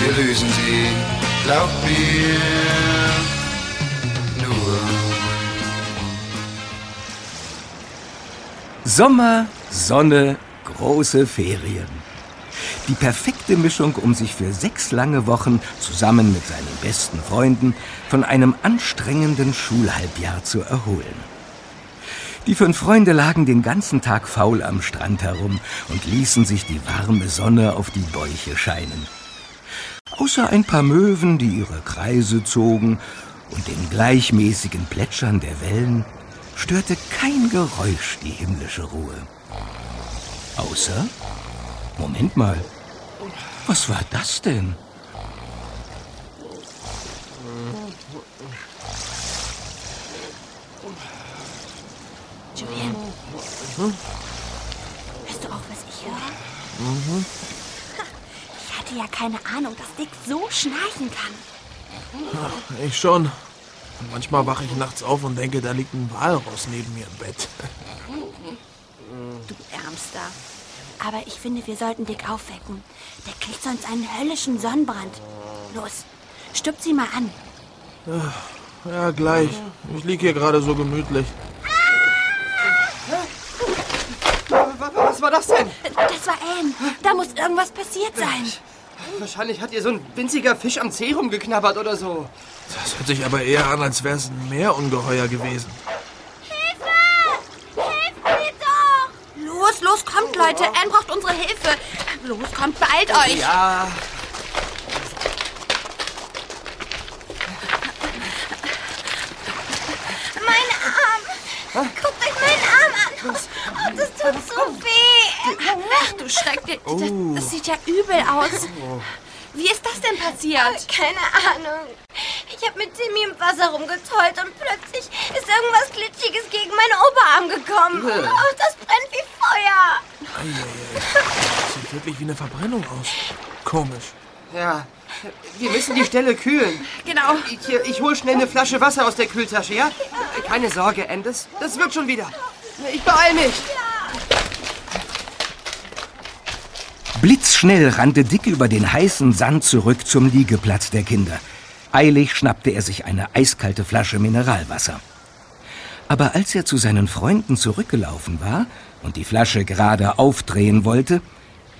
wir lösen sie, glaubt mir. Sommer, Sonne, große Ferien. Die perfekte Mischung, um sich für sechs lange Wochen zusammen mit seinen besten Freunden von einem anstrengenden Schulhalbjahr zu erholen. Die fünf Freunde lagen den ganzen Tag faul am Strand herum und ließen sich die warme Sonne auf die Bäuche scheinen. Außer ein paar Möwen, die ihre Kreise zogen, und dem gleichmäßigen Plätschern der Wellen störte kein Geräusch die himmlische Ruhe. Außer. Moment mal. Was war das denn? Julian. Hörst du auch, was ich höre? Mhm. Ich hatte ja keine Ahnung, dass Dick so schnarchen kann. Ja, ich schon. Manchmal wache ich nachts auf und denke, da liegt ein Walross neben mir im Bett. Du Ärmster. Aber ich finde, wir sollten Dick aufwecken. Der kriegt sonst einen höllischen Sonnenbrand. Los, stupst sie mal an. Ja, gleich. Ich liege hier gerade so gemütlich. Was war das denn? Das war Anne. Da muss irgendwas passiert sein. Wahrscheinlich hat ihr so ein winziger Fisch am Zeh rumgeknabbert oder so. Das hört sich aber eher an, als wäre es ein Meerungeheuer gewesen. Hilfe! Hilft mir doch! Los, los, kommt, Leute. Anne braucht unsere Hilfe. Los, kommt, beeilt euch. Ja. Mein Arm. Guckt euch meinen Arm an. Oh, das tut so weh. Ach, du Schreck. Das, das sieht ja übel aus. Wie ist das denn passiert? Keine Ahnung. Ich habe mit Timmy im Wasser rumgetollt und plötzlich ist irgendwas Glitschiges gegen meinen Oberarm gekommen. Oh, das brennt wie Feuer. Das sieht wirklich wie eine Verbrennung aus. Komisch. Ja. Wir müssen die Stelle kühlen. Genau. Ich, ich hol schnell eine Flasche Wasser aus der Kühltasche, ja? Keine Sorge, Ann, das, wird schon wieder. Ich beeil mich. Blitzschnell rannte Dick über den heißen Sand zurück zum Liegeplatz der Kinder. Eilig schnappte er sich eine eiskalte Flasche Mineralwasser. Aber als er zu seinen Freunden zurückgelaufen war und die Flasche gerade aufdrehen wollte,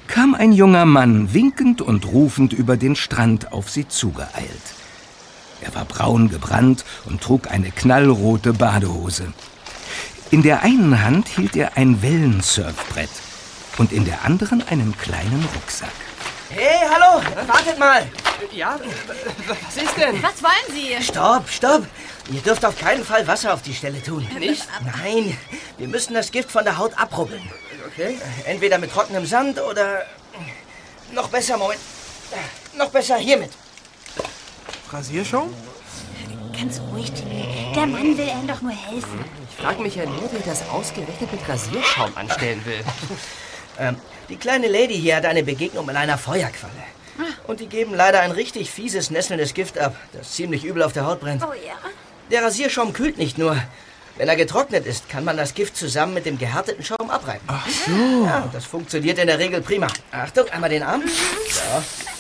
kam ein junger Mann winkend und rufend über den Strand auf sie zugeeilt. Er war braun gebrannt und trug eine knallrote Badehose. In der einen Hand hielt er ein Wellensurfbrett und in der anderen einen kleinen Rucksack. Hey, hallo, wartet mal. Ja? Was ist denn? Was wollen Sie? Stopp, stopp. Ihr dürft auf keinen Fall Wasser auf die Stelle tun. Nicht? Nein, wir müssen das Gift von der Haut abrubbeln. Okay. Entweder mit trockenem Sand oder... Noch besser, Moment. Noch besser hiermit. Rasierschaum? Ganz ruhig, Timmy. Der Mann will Anne doch nur helfen. Ich frage mich ja nur, wie er das ausgerechnet mit Rasierschaum anstellen will. Ähm, die kleine Lady hier hat eine Begegnung mit einer Feuerqualle. Und die geben leider ein richtig fieses, nesselndes Gift ab, das ziemlich übel auf der Haut brennt. Oh ja. Der Rasierschaum kühlt nicht nur. Wenn er getrocknet ist, kann man das Gift zusammen mit dem gehärteten Schaum abreiben. Ach so. Ja, das funktioniert in der Regel prima. Achtung, einmal den Arm. So.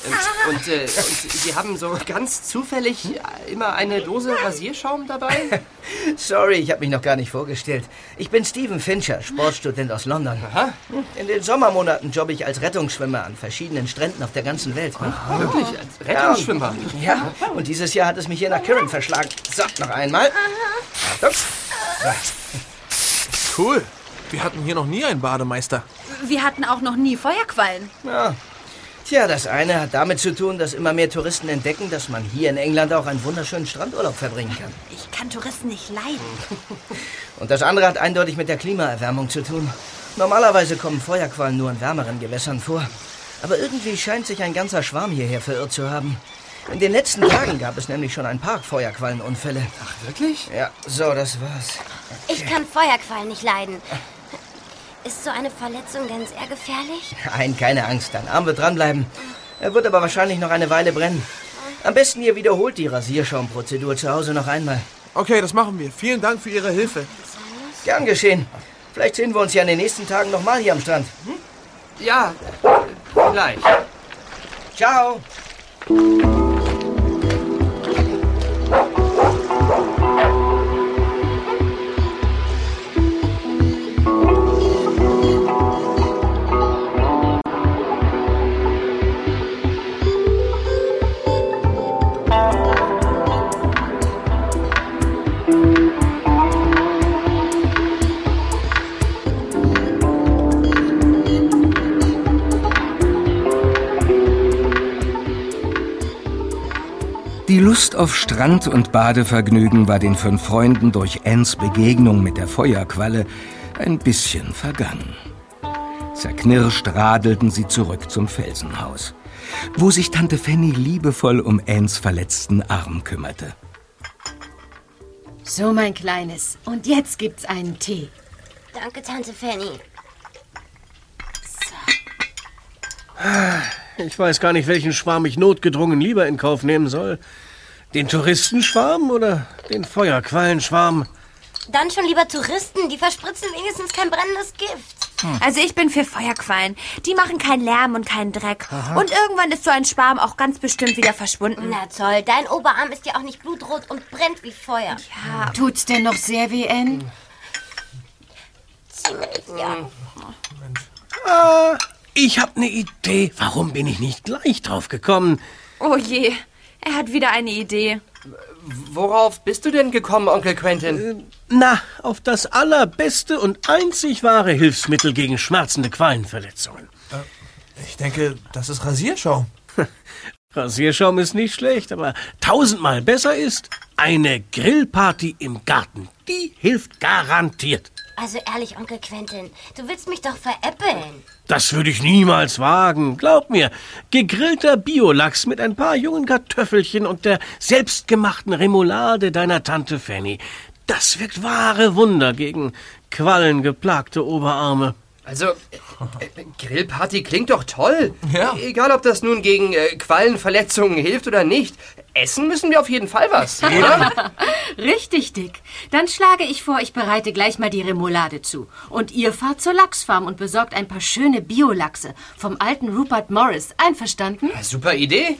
Und, und, äh, und Sie haben so ganz zufällig immer eine Dose Rasierschaum dabei? Sorry, ich habe mich noch gar nicht vorgestellt. Ich bin Steven Fincher, Sportstudent aus London. Aha. In den Sommermonaten jobbe ich als Rettungsschwimmer an verschiedenen Stränden auf der ganzen Welt. Wirklich? Als Rettungsschwimmer? Ja, und dieses Jahr hat es mich hier nach Kirin verschlagen. So, noch einmal. Cool. Wir hatten hier noch nie einen Bademeister. Wir hatten auch noch nie Feuerquallen. Ja. Tja, das eine hat damit zu tun, dass immer mehr Touristen entdecken, dass man hier in England auch einen wunderschönen Strandurlaub verbringen kann. Ich kann Touristen nicht leiden. Und das andere hat eindeutig mit der Klimaerwärmung zu tun. Normalerweise kommen Feuerquallen nur in wärmeren Gewässern vor. Aber irgendwie scheint sich ein ganzer Schwarm hierher verirrt zu haben. In den letzten Tagen gab es nämlich schon ein paar Feuerquallenunfälle. Ach, wirklich? Ja, so, das war's. Ich kann Feuerquallen nicht leiden. Ist so eine Verletzung denn sehr gefährlich? Nein, keine Angst, dein Arm wird dranbleiben. Er wird aber wahrscheinlich noch eine Weile brennen. Am besten ihr wiederholt die Rasierschaumprozedur zu Hause noch einmal. Okay, das machen wir. Vielen Dank für Ihre Hilfe. Gern geschehen. Vielleicht sehen wir uns ja in den nächsten Tagen nochmal hier am Strand. Hm? Ja, vielleicht. Ciao. Lust auf Strand- und Badevergnügen war den fünf Freunden durch Anns Begegnung mit der Feuerqualle ein bisschen vergangen. Zerknirscht radelten sie zurück zum Felsenhaus, wo sich Tante Fanny liebevoll um Anns verletzten Arm kümmerte. So, mein Kleines. Und jetzt gibt's einen Tee. Danke, Tante Fanny. Ich weiß gar nicht, welchen Schwarm ich notgedrungen lieber in Kauf nehmen soll. Den Touristenschwarm oder den Feuerquallenschwarm? Dann schon lieber Touristen, die verspritzen wenigstens kein brennendes Gift. Also ich bin für Feuerquallen. Die machen keinen Lärm und keinen Dreck. Und irgendwann ist so ein Schwarm auch ganz bestimmt wieder verschwunden. Na toll, dein Oberarm ist ja auch nicht blutrot und brennt wie Feuer. Ja, Tut's denn noch sehr weh, Ann? Ziemlich, ja. Ah, ich habe eine Idee. Warum bin ich nicht gleich drauf gekommen? oh je. Er hat wieder eine Idee. Worauf bist du denn gekommen, Onkel Quentin? Na, auf das allerbeste und einzig wahre Hilfsmittel gegen schmerzende Quallenverletzungen. Ich denke, das ist Rasierschaum. Rasierschaum ist nicht schlecht, aber tausendmal besser ist eine Grillparty im Garten. Die hilft garantiert. Also ehrlich, Onkel Quentin, du willst mich doch veräppeln. Das würde ich niemals wagen. Glaub mir, gegrillter Biolachs mit ein paar jungen Kartoffelchen und der selbstgemachten Remoulade deiner Tante Fanny. Das wirkt wahre Wunder gegen quallengeplagte Oberarme. Also, äh, Grillparty klingt doch toll. Ja. Egal, ob das nun gegen äh, Quallenverletzungen hilft oder nicht. Essen müssen wir auf jeden Fall was, oder? Richtig, Dick. Dann schlage ich vor, ich bereite gleich mal die Remoulade zu. Und ihr fahrt zur Lachsfarm und besorgt ein paar schöne Biolachse vom alten Rupert Morris. Einverstanden? Super Idee.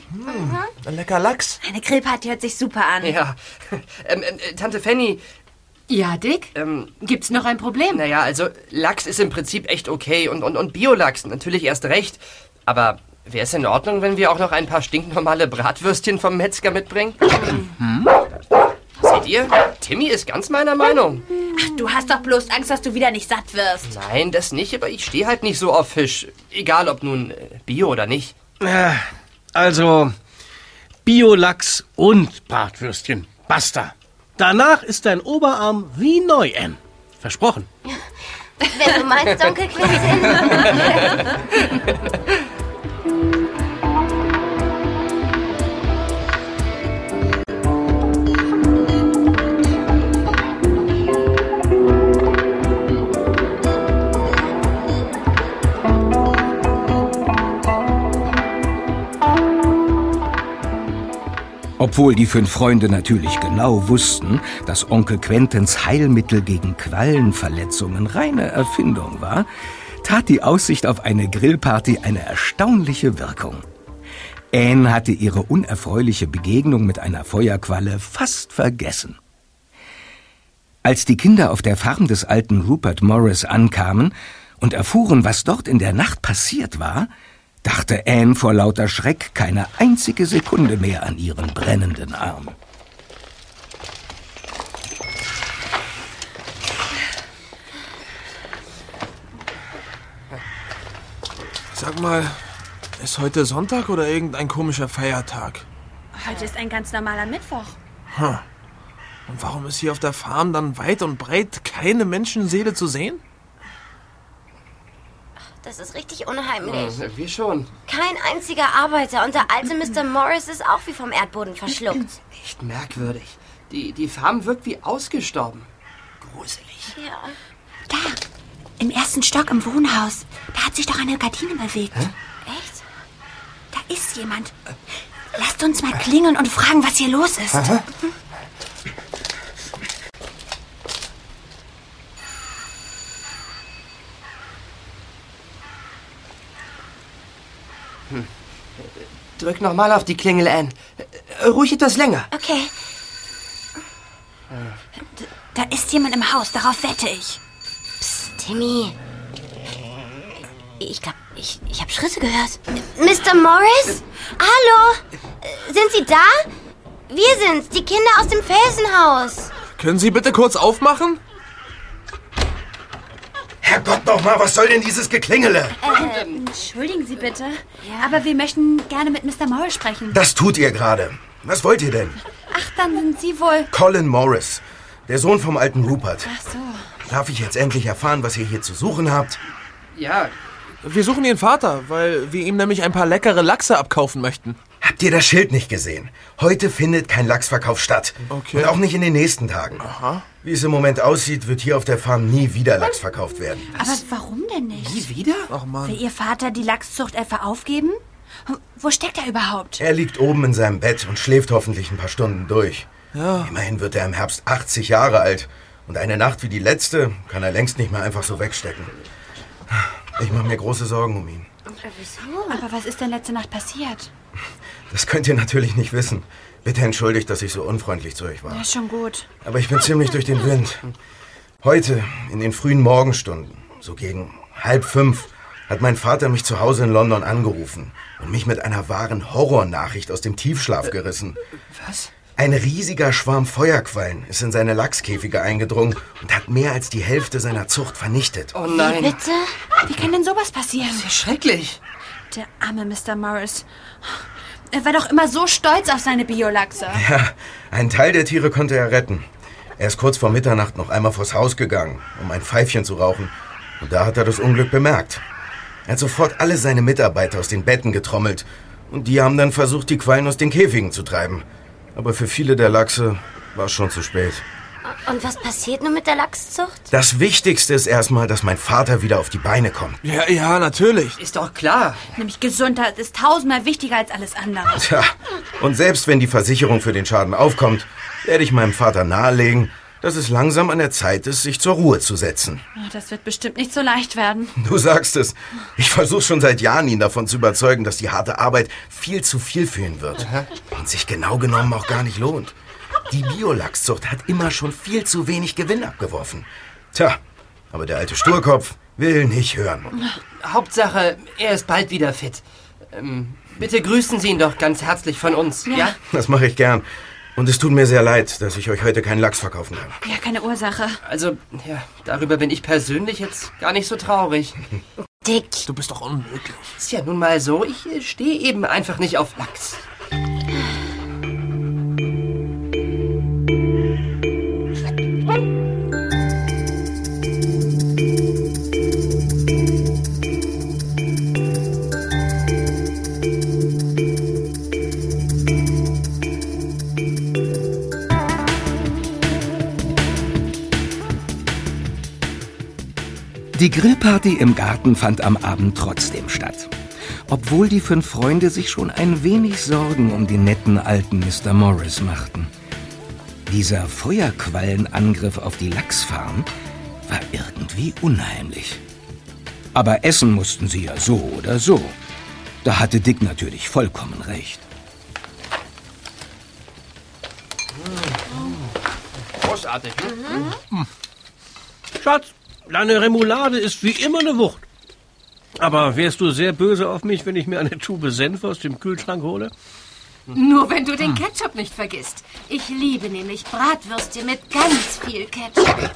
Ein lecker Lachs. Eine Grillparty hört sich super an. Ja. Ähm, äh, Tante Fanny, Ja, Dick? ähm, Gibt's noch ein Problem? naja, also Lachs ist im Prinzip echt okay und, und, und Biolachs natürlich erst recht. Aber wäre es in Ordnung, wenn wir auch noch ein paar stinknormale Bratwürstchen vom Metzger mitbringen? Seht ihr? Timmy ist ganz meiner Meinung. Ach, du hast doch bloß Angst, dass du wieder nicht satt wirst. Nein, das nicht, aber ich stehe halt nicht so auf Fisch. Egal ob nun äh, Bio oder nicht. Äh, Also, Biolachs und Bratwürstchen. Basta. Danach ist dein Oberarm wie neu, Ann. Versprochen. Wenn du meinst, Onkel Quentin. Obwohl die fünf Freunde natürlich genau wussten, dass Onkel Quentins Heilmittel gegen Quallenverletzungen reine Erfindung war, tat die Aussicht auf eine Grillparty eine erstaunliche Wirkung. Anne hatte ihre unerfreuliche Begegnung mit einer Feuerqualle fast vergessen. Als die Kinder auf der Farm des alten Rupert Morris ankamen und erfuhren, was dort in der Nacht passiert war, dachte Anne vor lauter Schreck keine einzige Sekunde mehr an ihren brennenden Arm. Sag mal, ist heute Sonntag oder irgendein komischer Feiertag? Heute ist ein ganz normaler Mittwoch. Hm. Und warum ist hier auf der Farm dann weit und breit keine Menschenseele zu sehen? Das ist richtig unheimlich. Hm, wir schon. Kein einziger Arbeiter und der alte Mr. Morris ist auch wie vom Erdboden verschluckt. Echt merkwürdig. Die, die Farm wirkt wie ausgestorben. Gruselig. Ja. Da, im ersten Stock im Wohnhaus. Da hat sich doch eine Gardine bewegt. Echt? Da ist jemand. Lasst uns mal klingeln und fragen, was hier los ist. Drück nochmal auf die Klingel, Anne. Ruhig etwas länger. Okay. Da ist jemand im Haus, darauf wette ich. Psst, Timmy. Ich glaube, ich, ich habe Schritte gehört. Mr. Morris? Hallo? Sind Sie da? Wir sind's, die Kinder aus dem Felsenhaus. Können Sie bitte kurz aufmachen? Herrgott noch mal, was soll denn dieses Geklingele? Entschuldigen Sie bitte, aber wir möchten gerne mit Mr. Morris sprechen. Das tut ihr gerade. Was wollt ihr denn? Ach, dann sind Sie wohl... Colin Morris, der Sohn vom alten Rupert. Ach so. Darf ich jetzt endlich erfahren, was ihr hier zu suchen habt? Ja, Wir suchen Ihren Vater, weil wir ihm nämlich ein paar leckere Lachse abkaufen möchten. Habt ihr das Schild nicht gesehen? Heute findet kein Lachsverkauf statt. Okay. Und auch nicht in den nächsten Tagen. Aha. Wie es im Moment aussieht, wird hier auf der Farm nie wieder Lachs verkauft werden. Aber warum denn nicht? nie wieder? Ach Mann. Will Ihr Vater die Lachszucht etwa aufgeben? Wo steckt er überhaupt? Er liegt oben in seinem Bett und schläft hoffentlich ein paar Stunden durch. Ja. Immerhin wird er im Herbst 80 Jahre alt. Und eine Nacht wie die letzte kann er längst nicht mehr einfach so wegstecken. Ich mache mir große Sorgen um ihn. Aber was ist denn letzte Nacht passiert? Das könnt ihr natürlich nicht wissen. Bitte entschuldigt, dass ich so unfreundlich zu euch war. Ja, schon gut. Aber ich bin ziemlich durch den Wind. Heute, in den frühen Morgenstunden, so gegen halb fünf, hat mein Vater mich zu Hause in London angerufen und mich mit einer wahren Horrornachricht aus dem Tiefschlaf gerissen. Was? Ein riesiger Schwarm Feuerquallen ist in seine Lachskäfige eingedrungen und hat mehr als die Hälfte seiner Zucht vernichtet. Oh nein. Bitte? Wie kann denn sowas passieren? Schrecklich. Der arme Mr. Morris. Er war doch immer so stolz auf seine Biolachse. Ja, einen Teil der Tiere konnte er retten. Er ist kurz vor Mitternacht noch einmal vors Haus gegangen, um ein Pfeifchen zu rauchen. Und da hat er das Unglück bemerkt. Er hat sofort alle seine Mitarbeiter aus den Betten getrommelt. Und die haben dann versucht, die Quallen aus den Käfigen zu treiben. Aber für viele der Lachse war es schon zu spät. Und was passiert nun mit der Lachszucht? Das Wichtigste ist erstmal, dass mein Vater wieder auf die Beine kommt. Ja, ja, natürlich. Ist doch klar. Nämlich Gesundheit ist tausendmal wichtiger als alles andere. Tja, und selbst wenn die Versicherung für den Schaden aufkommt, werde ich meinem Vater nahelegen, dass es langsam an der Zeit ist, sich zur Ruhe zu setzen. Oh, Das wird bestimmt nicht so leicht werden. Du sagst es. Ich versuche schon seit Jahren, ihn davon zu überzeugen, dass die harte Arbeit viel zu viel für ihn wird. Und sich genau genommen auch gar nicht lohnt. Die Biolachszucht hat immer schon viel zu wenig Gewinn abgeworfen. Tja, aber der alte Sturkopf will nicht hören. Hauptsache, er ist bald wieder fit. Ähm, bitte grüßen Sie ihn doch ganz herzlich von uns, ja? Das mache ich gern. Und es tut mir sehr leid, dass ich euch heute keinen Lachs verkaufen kann. Ja, keine Ursache. Also, ja, darüber bin ich persönlich jetzt gar nicht so traurig. Dick. Du bist doch unmöglich. Ist ja nun mal so, ich äh, stehe eben einfach nicht auf Lachs. Grillparty im Garten fand am Abend trotzdem statt. Obwohl die fünf Freunde sich schon ein wenig Sorgen um den netten alten Mr. Morris machten. Dieser Feuerquallenangriff auf die Lachsfarm war irgendwie unheimlich. Aber essen mussten sie ja so oder so. Da hatte Dick natürlich vollkommen recht. Großartig. Hm. Schatz, deine Remoulade ist wie immer eine Wucht. Aber wärst du sehr böse auf mich, wenn ich mir eine Tube Senf aus dem Kühlschrank hole? Nur wenn du den Ketchup nicht vergisst. Ich liebe nämlich Bratwürste mit ganz viel Ketchup.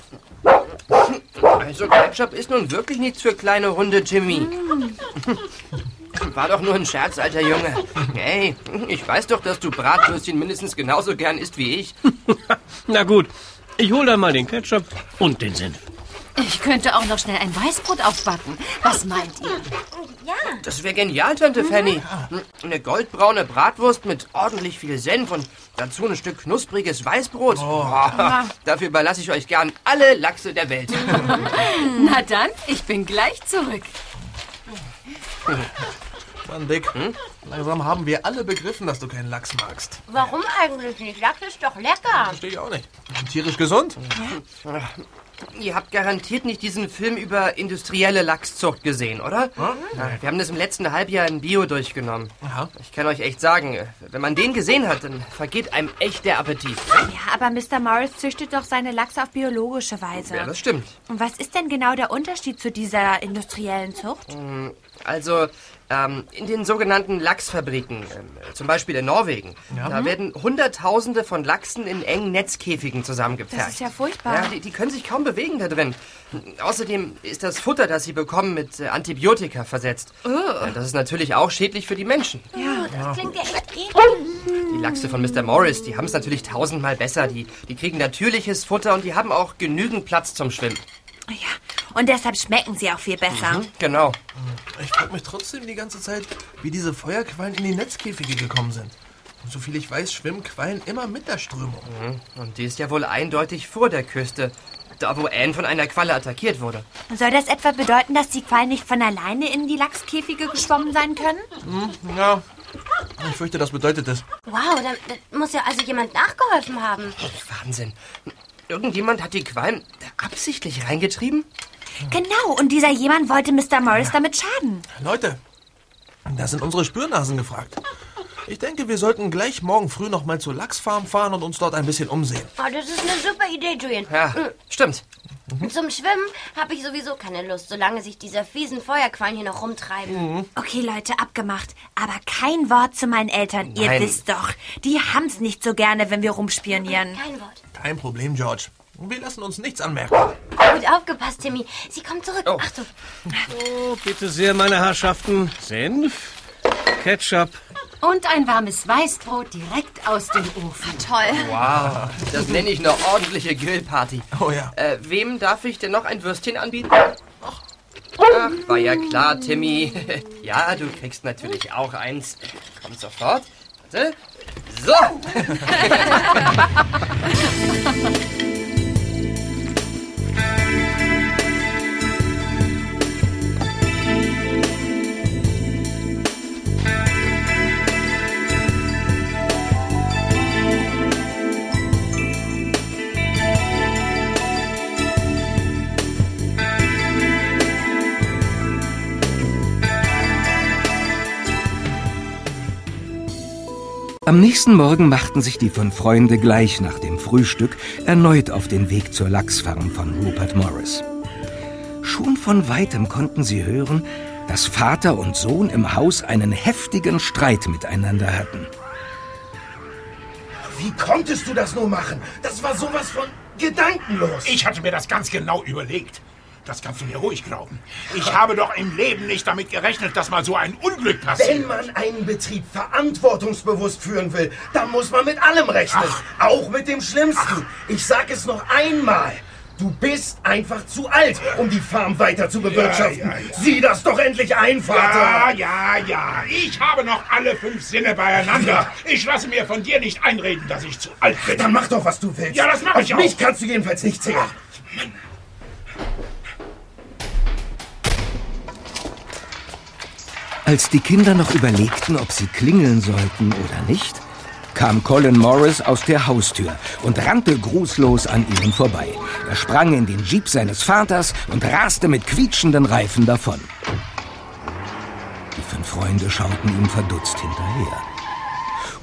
Also Ketchup ist nun wirklich nichts für kleine Hunde, Jimmy. War doch nur ein Scherz, alter Junge. Hey, ich weiß doch, dass du Bratwürstchen mindestens genauso gern isst wie ich. Na gut, ich hol dann mal den Ketchup und den Senf. Ich könnte auch noch schnell ein Weißbrot aufbacken. Was meint ihr? Ja. Das wäre genial, Tante Fanny. Eine goldbraune Bratwurst mit ordentlich viel Senf und dazu ein Stück knuspriges Weißbrot. Oh. Dafür überlasse ich euch gern alle Lachse der Welt. Na dann, ich bin gleich zurück. Mann, Dick, hm? langsam haben wir alle begriffen, dass du keinen Lachs magst. Warum eigentlich nicht? Lachs ist doch lecker. Verstehe ich auch nicht. Tierisch gesund. Ja. Ihr habt garantiert nicht diesen Film über industrielle Lachszucht gesehen, oder? Hm? Wir haben das im letzten Halbjahr in Bio durchgenommen. Aha. Ich kann euch echt sagen, wenn man den gesehen hat, dann vergeht einem echt der Appetit. Ja, aber Mr. Morris züchtet doch seine Lachse auf biologische Weise. Ja, das stimmt. Und was ist denn genau der Unterschied zu dieser industriellen Zucht? Also, ähm, in den sogenannten Lachsfabriken, äh, zum Beispiel in Norwegen, ja. da werden Hunderttausende von Lachsen in engen Netzkäfigen zusammengepfercht. Das ist ja furchtbar. Ja, die, die, können sich kaum bewegen da drin. Außerdem ist das Futter, das sie bekommen, mit äh, Antibiotika versetzt. Oh. Ja, das ist natürlich auch schädlich für die Menschen. Ja, das klingt ja echt eklig. Die Lachse von Mr. Morris, die haben es natürlich tausendmal besser. Die, die kriegen natürliches Futter und die haben auch genügend Platz zum Schwimmen. Ja, und deshalb schmecken sie auch viel besser. Mhm, genau. Ich frage mich trotzdem die ganze Zeit, wie diese Feuerquallen in die Netzkäfige gekommen sind. Und soviel ich weiß, schwimmen Quallen immer mit der Strömung. Mhm. Und die ist ja wohl eindeutig vor der Küste. Da, wo Anne von einer Qualle attackiert wurde. Soll das etwa bedeuten, dass die Quallen nicht von alleine in die Lachskäfige geschwommen sein können? Mhm, ja. Ich fürchte, das bedeutet es. Wow, da, da muss ja also jemand nachgeholfen haben. Wahnsinn. Irgendjemand hat die Qualm absichtlich reingetrieben? Genau, und dieser jemand wollte Mr. Morris damit schaden. Leute, da sind unsere Spürnasen gefragt. Ich denke, wir sollten gleich morgen früh noch mal zur Lachsfarm fahren und uns dort ein bisschen umsehen. Oh, das ist eine super Idee, Julian. Ja, mhm. stimmt. Mhm. Zum Schwimmen habe ich sowieso keine Lust, solange sich diese fiesen Feuerquallen hier noch rumtreiben. Mhm. Okay, Leute, abgemacht. Aber kein Wort zu meinen Eltern. Nein. Ihr wisst doch, die haben's nicht so gerne, wenn wir rumspionieren. Kein Wort. Kein Problem, George. Wir lassen uns nichts anmerken. Gut aufgepasst, Timmy. Sie kommt zurück. Oh. Achtung. Oh, bitte sehr, meine Herrschaften. Senf, Ketchup. Und ein warmes Weißbrot direkt aus dem Ofen. Toll. Wow, das nenne ich eine ordentliche Grillparty. Oh ja. Äh, wem darf ich denn noch ein Würstchen anbieten? Ach, Ach war ja klar, Timmy. ja, du kriegst natürlich auch eins. Kommt sofort. Warte. So. Am nächsten Morgen machten sich die fünf Freunde gleich nach dem Frühstück erneut auf den Weg zur Lachsfarm von Rupert Morris. Schon von weitem konnten sie hören, dass Vater und Sohn im Haus einen heftigen Streit miteinander hatten. Wie konntest du das nur machen? Das war sowas von gedankenlos. Ich hatte mir das ganz genau überlegt. Das kannst du mir ruhig glauben. Ich habe doch im Leben nicht damit gerechnet, dass mal so ein Unglück passiert. Wenn man einen Betrieb verantwortungsbewusst führen will, dann muss man mit allem rechnen. Ach. Auch mit dem Schlimmsten. Ach. Ich sag es noch einmal. Du bist einfach zu alt, um die Farm weiter zu bewirtschaften. Ja, ja, ja. Sieh das doch endlich ein, Vater. Ja, ja, ja. Ich habe noch alle fünf Sinne beieinander. Ich lasse mir von dir nicht einreden, dass ich zu alt bin. Dann mach doch, was du willst. Ja, das mache ich auch. Mich kannst du jedenfalls nicht zählen. Als die Kinder noch überlegten, ob sie klingeln sollten oder nicht, kam Colin Morris aus der Haustür und rannte grußlos an ihnen vorbei. Er sprang in den Jeep seines Vaters und raste mit quietschenden Reifen davon. Die fünf Freunde schauten ihm verdutzt hinterher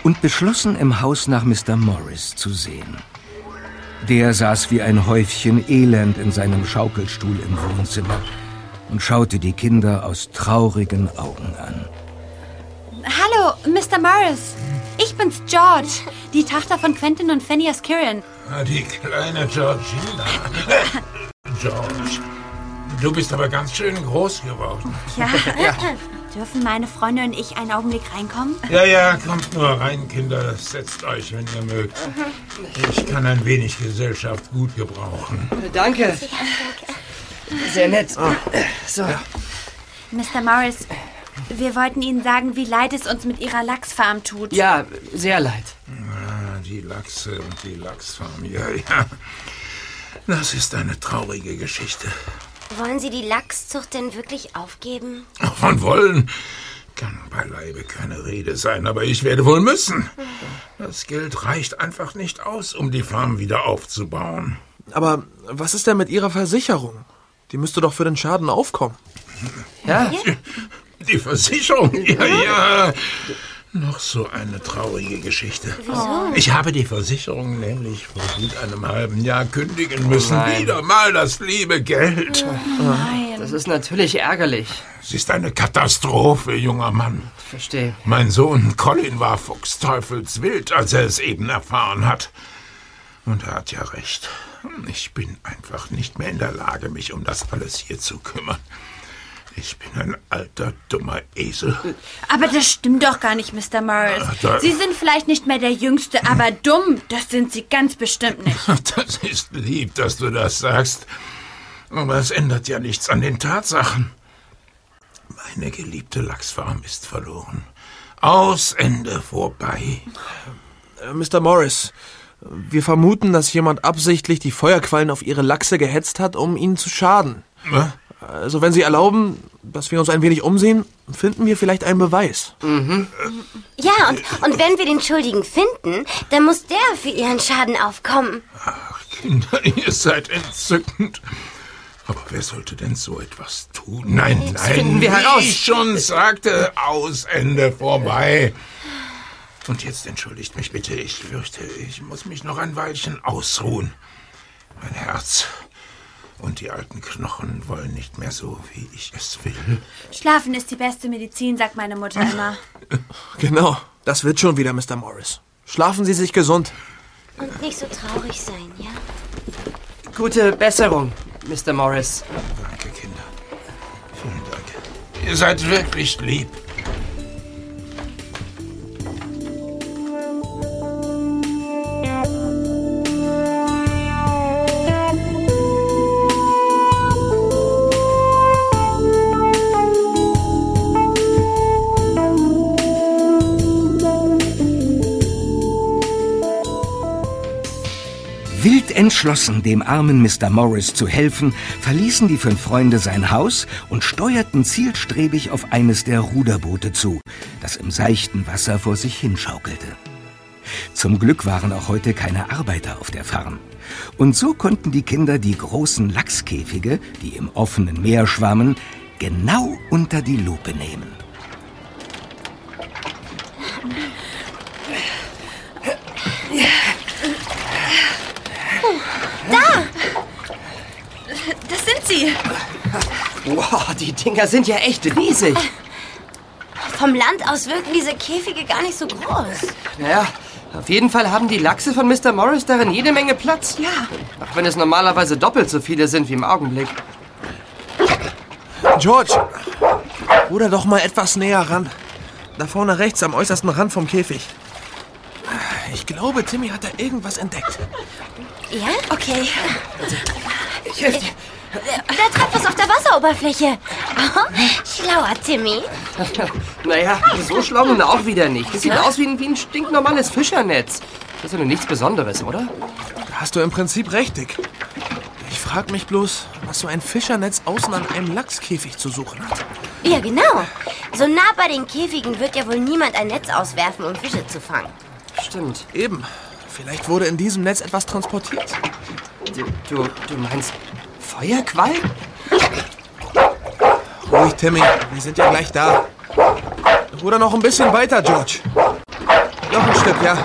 und beschlossen, im Haus nach Mr. Morris zu sehen. Der saß wie ein Häufchen Elend in seinem Schaukelstuhl im Wohnzimmer und schaute die Kinder aus traurigen Augen an. Hallo, Mr. Morris. Ich bin's, George, die Tochter von Quentin und Fanny Askerian. Ah, Die kleine Georgina. George, du bist aber ganz schön groß geworden. Ja. Dürfen meine Freunde und ich einen Augenblick reinkommen? Ja, ja, kommt nur rein, Kinder. Setzt euch, wenn ihr mögt. Ich kann ein wenig Gesellschaft gut gebrauchen. Danke. Sehr nett. So. Mr. Morris, wir wollten Ihnen sagen, wie leid es uns mit Ihrer Lachsfarm tut. Ja, sehr leid. Ah, die Lachse und die Lachsfarm. Ja, ja. Das ist eine traurige Geschichte. Wollen Sie die Lachszucht denn wirklich aufgeben? Von wollen kann beileibe keine Rede sein, aber ich werde wohl müssen. Das Geld reicht einfach nicht aus, um die Farm wieder aufzubauen. Aber was ist denn mit Ihrer Versicherung? Die müsste doch für den Schaden aufkommen. Ja? Die Versicherung, ja, ja. Noch so eine traurige Geschichte. Wieso? Ich habe die Versicherung nämlich vor gut einem halben Jahr kündigen müssen. nein. Wieder mal das liebe Geld. Das ist natürlich ärgerlich. Es ist eine Katastrophe, junger Mann. Verstehe. Mein Sohn Colin war fuchsteufelswild, als er es eben erfahren hat. Und er hat ja recht. Ich bin einfach nicht mehr in der Lage, mich um das alles hier zu kümmern. Ich bin ein alter, dummer Esel. Aber das stimmt doch gar nicht, Mr. Morris. Ach, da- Sie sind vielleicht nicht mehr der Jüngste, aber dumm, das sind Sie ganz bestimmt nicht. Das ist lieb, dass du das sagst. Aber es ändert ja nichts an den Tatsachen. Meine geliebte Lachsfarm ist verloren. Aus Ende vorbei. Äh, Mr. Morris, wir vermuten, dass jemand absichtlich die Feuerquallen auf Ihre Lachse gehetzt hat, um ihnen zu schaden. Was? Also, wenn Sie erlauben, dass wir uns ein wenig umsehen, finden wir vielleicht einen Beweis. Ja, und, und wenn wir den Schuldigen finden, dann muss der für ihren Schaden aufkommen. Kinder, ihr seid entzückend. Aber wer sollte denn so etwas tun? Nein, nein, finden wir wie heraus. ich schon sagte, aus Ende vorbei. Und jetzt entschuldigt mich bitte, ich fürchte, ich muss mich noch ein Weilchen ausruhen. Mein Herz und die alten Knochen wollen nicht mehr so, wie ich es will. Schlafen ist die beste Medizin, sagt meine Mutter immer. Genau, das wird schon wieder, Mr. Morris. Schlafen Sie sich gesund. Und nicht so traurig sein, ja? Gute Besserung, Mr. Morris. Danke, Kinder. Vielen Dank. Ihr seid wirklich lieb. Wild entschlossen, dem armen Mr. Morris zu helfen, verließen die fünf Freunde sein Haus und steuerten zielstrebig auf eines der Ruderboote zu, das im seichten Wasser vor sich hinschaukelte. Zum Glück waren auch heute keine Arbeiter auf der Farm. Und so konnten die Kinder die großen Lachskäfige, die im offenen Meer schwammen, genau unter die Lupe nehmen. Das sind Sie. Wow, die Dinger sind ja echt riesig. Vom Land aus wirken diese Käfige gar nicht so groß. Naja, auf jeden Fall haben die Lachse von Mr. Morris darin jede Menge Platz. Ja. Auch wenn es normalerweise doppelt so viele sind wie im Augenblick. George, ruder doch mal etwas näher ran. Da vorne rechts am äußersten Rand vom Käfig. Ich glaube, Timmy hat da irgendwas entdeckt. Ja? Okay. Ich helfe dir. Da treibt was auf der Wasseroberfläche. Oh, schlauer Timmy. Naja, so schlau nun auch wieder nicht. Das sieht aus wie ein, wie ein stinknormales Fischernetz. Das ist ja nun nichts Besonderes, oder? Da hast du im Prinzip recht, Dick. Ich frag mich bloß, was so ein Fischernetz außen an einem Lachskäfig zu suchen hat. Ja, genau. So nah bei den Käfigen wird ja wohl niemand ein Netz auswerfen, um Fische zu fangen. Stimmt. Eben. Vielleicht wurde in diesem Netz etwas transportiert. Du, du, du meinst Feuerquallen? Ruhig, Timmy. Wir sind ja gleich da. Ruder noch ein bisschen weiter, George. Noch ein Stück, ja.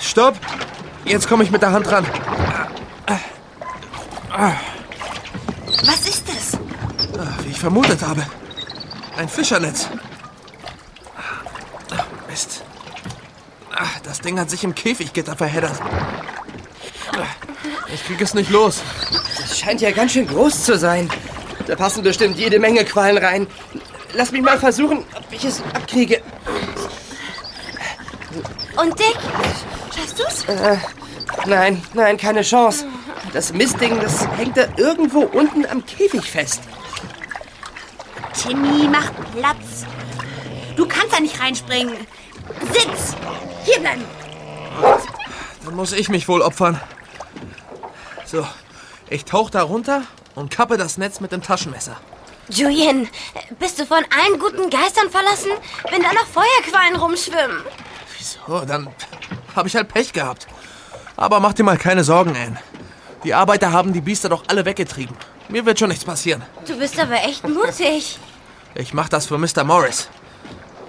Stopp. Jetzt komme ich mit der Hand ran. Was ist das? Wie ich vermutet habe. Ein Fischernetz. Mist. Das Ding hat sich im Käfiggitter verheddert. Ich krieg es nicht los. Das scheint ja ganz schön groß zu sein. Da passen bestimmt jede Menge Quallen rein. Lass mich mal versuchen, ob ich es abkriege. Und Dick, schaffst du's? Äh, nein, nein, keine Chance. Das Mistding, das hängt da irgendwo unten am Käfig fest. Timmy, mach Platz. Du kannst da nicht reinspringen. Sitz! Hier bleiben. Dann muss ich mich wohl opfern. So, ich tauch da runter und kappe das Netz mit dem Taschenmesser. Julian, bist du von allen guten Geistern verlassen, wenn da noch Feuerquallen rumschwimmen? So, dann habe ich halt Pech gehabt. Aber mach dir mal keine Sorgen, Anne. Die Arbeiter haben die Biester doch alle weggetrieben. Mir wird schon nichts passieren. Du bist aber echt mutig. Ich mach das für Mr. Morris.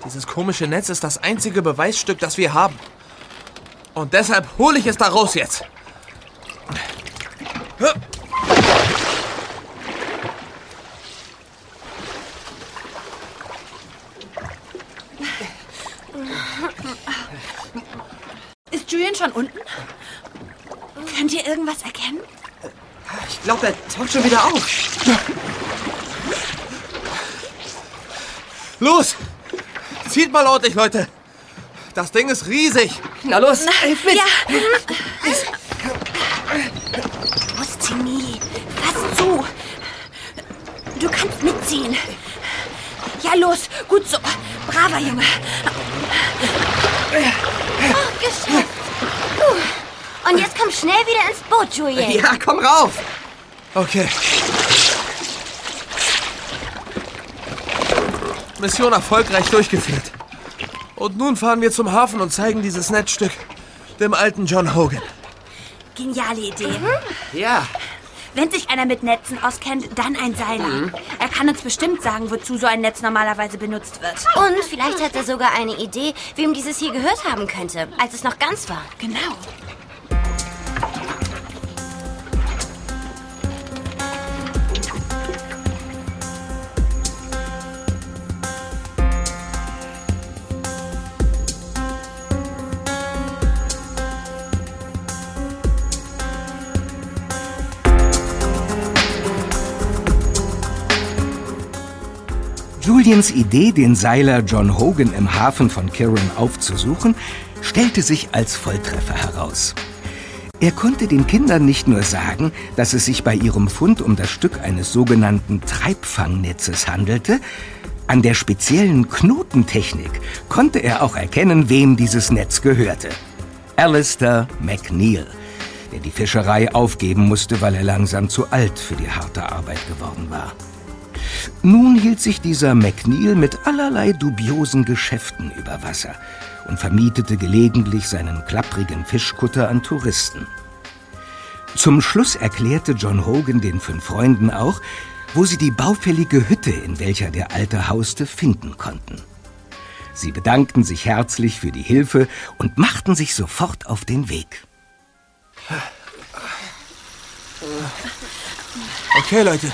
Dieses komische Netz ist das einzige Beweisstück, das wir haben. Und deshalb hole ich es da raus jetzt. Ist Julian schon unten? Könnt ihr irgendwas erkennen? Ich glaube, er taucht schon wieder auf. Los! Zieht mal ordentlich, Leute! Das Ding ist riesig! Na los, hilf mit! Ja. Zu. Du kannst mitziehen. Ja, los. Gut so. Braver Junge. Oh, geschafft. Und jetzt komm schnell wieder ins Boot, Julian. Ja, komm rauf! Okay. Mission erfolgreich durchgeführt. Und nun fahren wir zum Hafen und zeigen dieses Netzstück dem alten John Hogan. Geniale Idee. Ja, Wenn sich einer mit Netzen auskennt, dann ein Seiler. Er kann uns bestimmt sagen, wozu so ein Netz normalerweise benutzt wird. Und vielleicht hat er sogar eine Idee, wem dieses hier gehört haben könnte, als es noch ganz war. Genau. Julians Idee, den Seiler John Hogan im Hafen von Kirin aufzusuchen, stellte sich als Volltreffer heraus. Er konnte den Kindern nicht nur sagen, dass es sich bei ihrem Fund um das Stück eines sogenannten Treibfangnetzes handelte, an der speziellen Knotentechnik konnte er auch erkennen, wem dieses Netz gehörte. Alistair McNeil, der die Fischerei aufgeben musste, weil er langsam zu alt für die harte Arbeit geworden war. Nun hielt sich dieser McNeil mit allerlei dubiosen Geschäften über Wasser und vermietete gelegentlich seinen klapprigen Fischkutter an Touristen. Zum Schluss erklärte John Hogan den fünf Freunden auch, wo sie die baufällige Hütte, in welcher der Alte hauste, finden konnten. Sie bedankten sich herzlich für die Hilfe und machten sich sofort auf den Weg. Okay, Leute.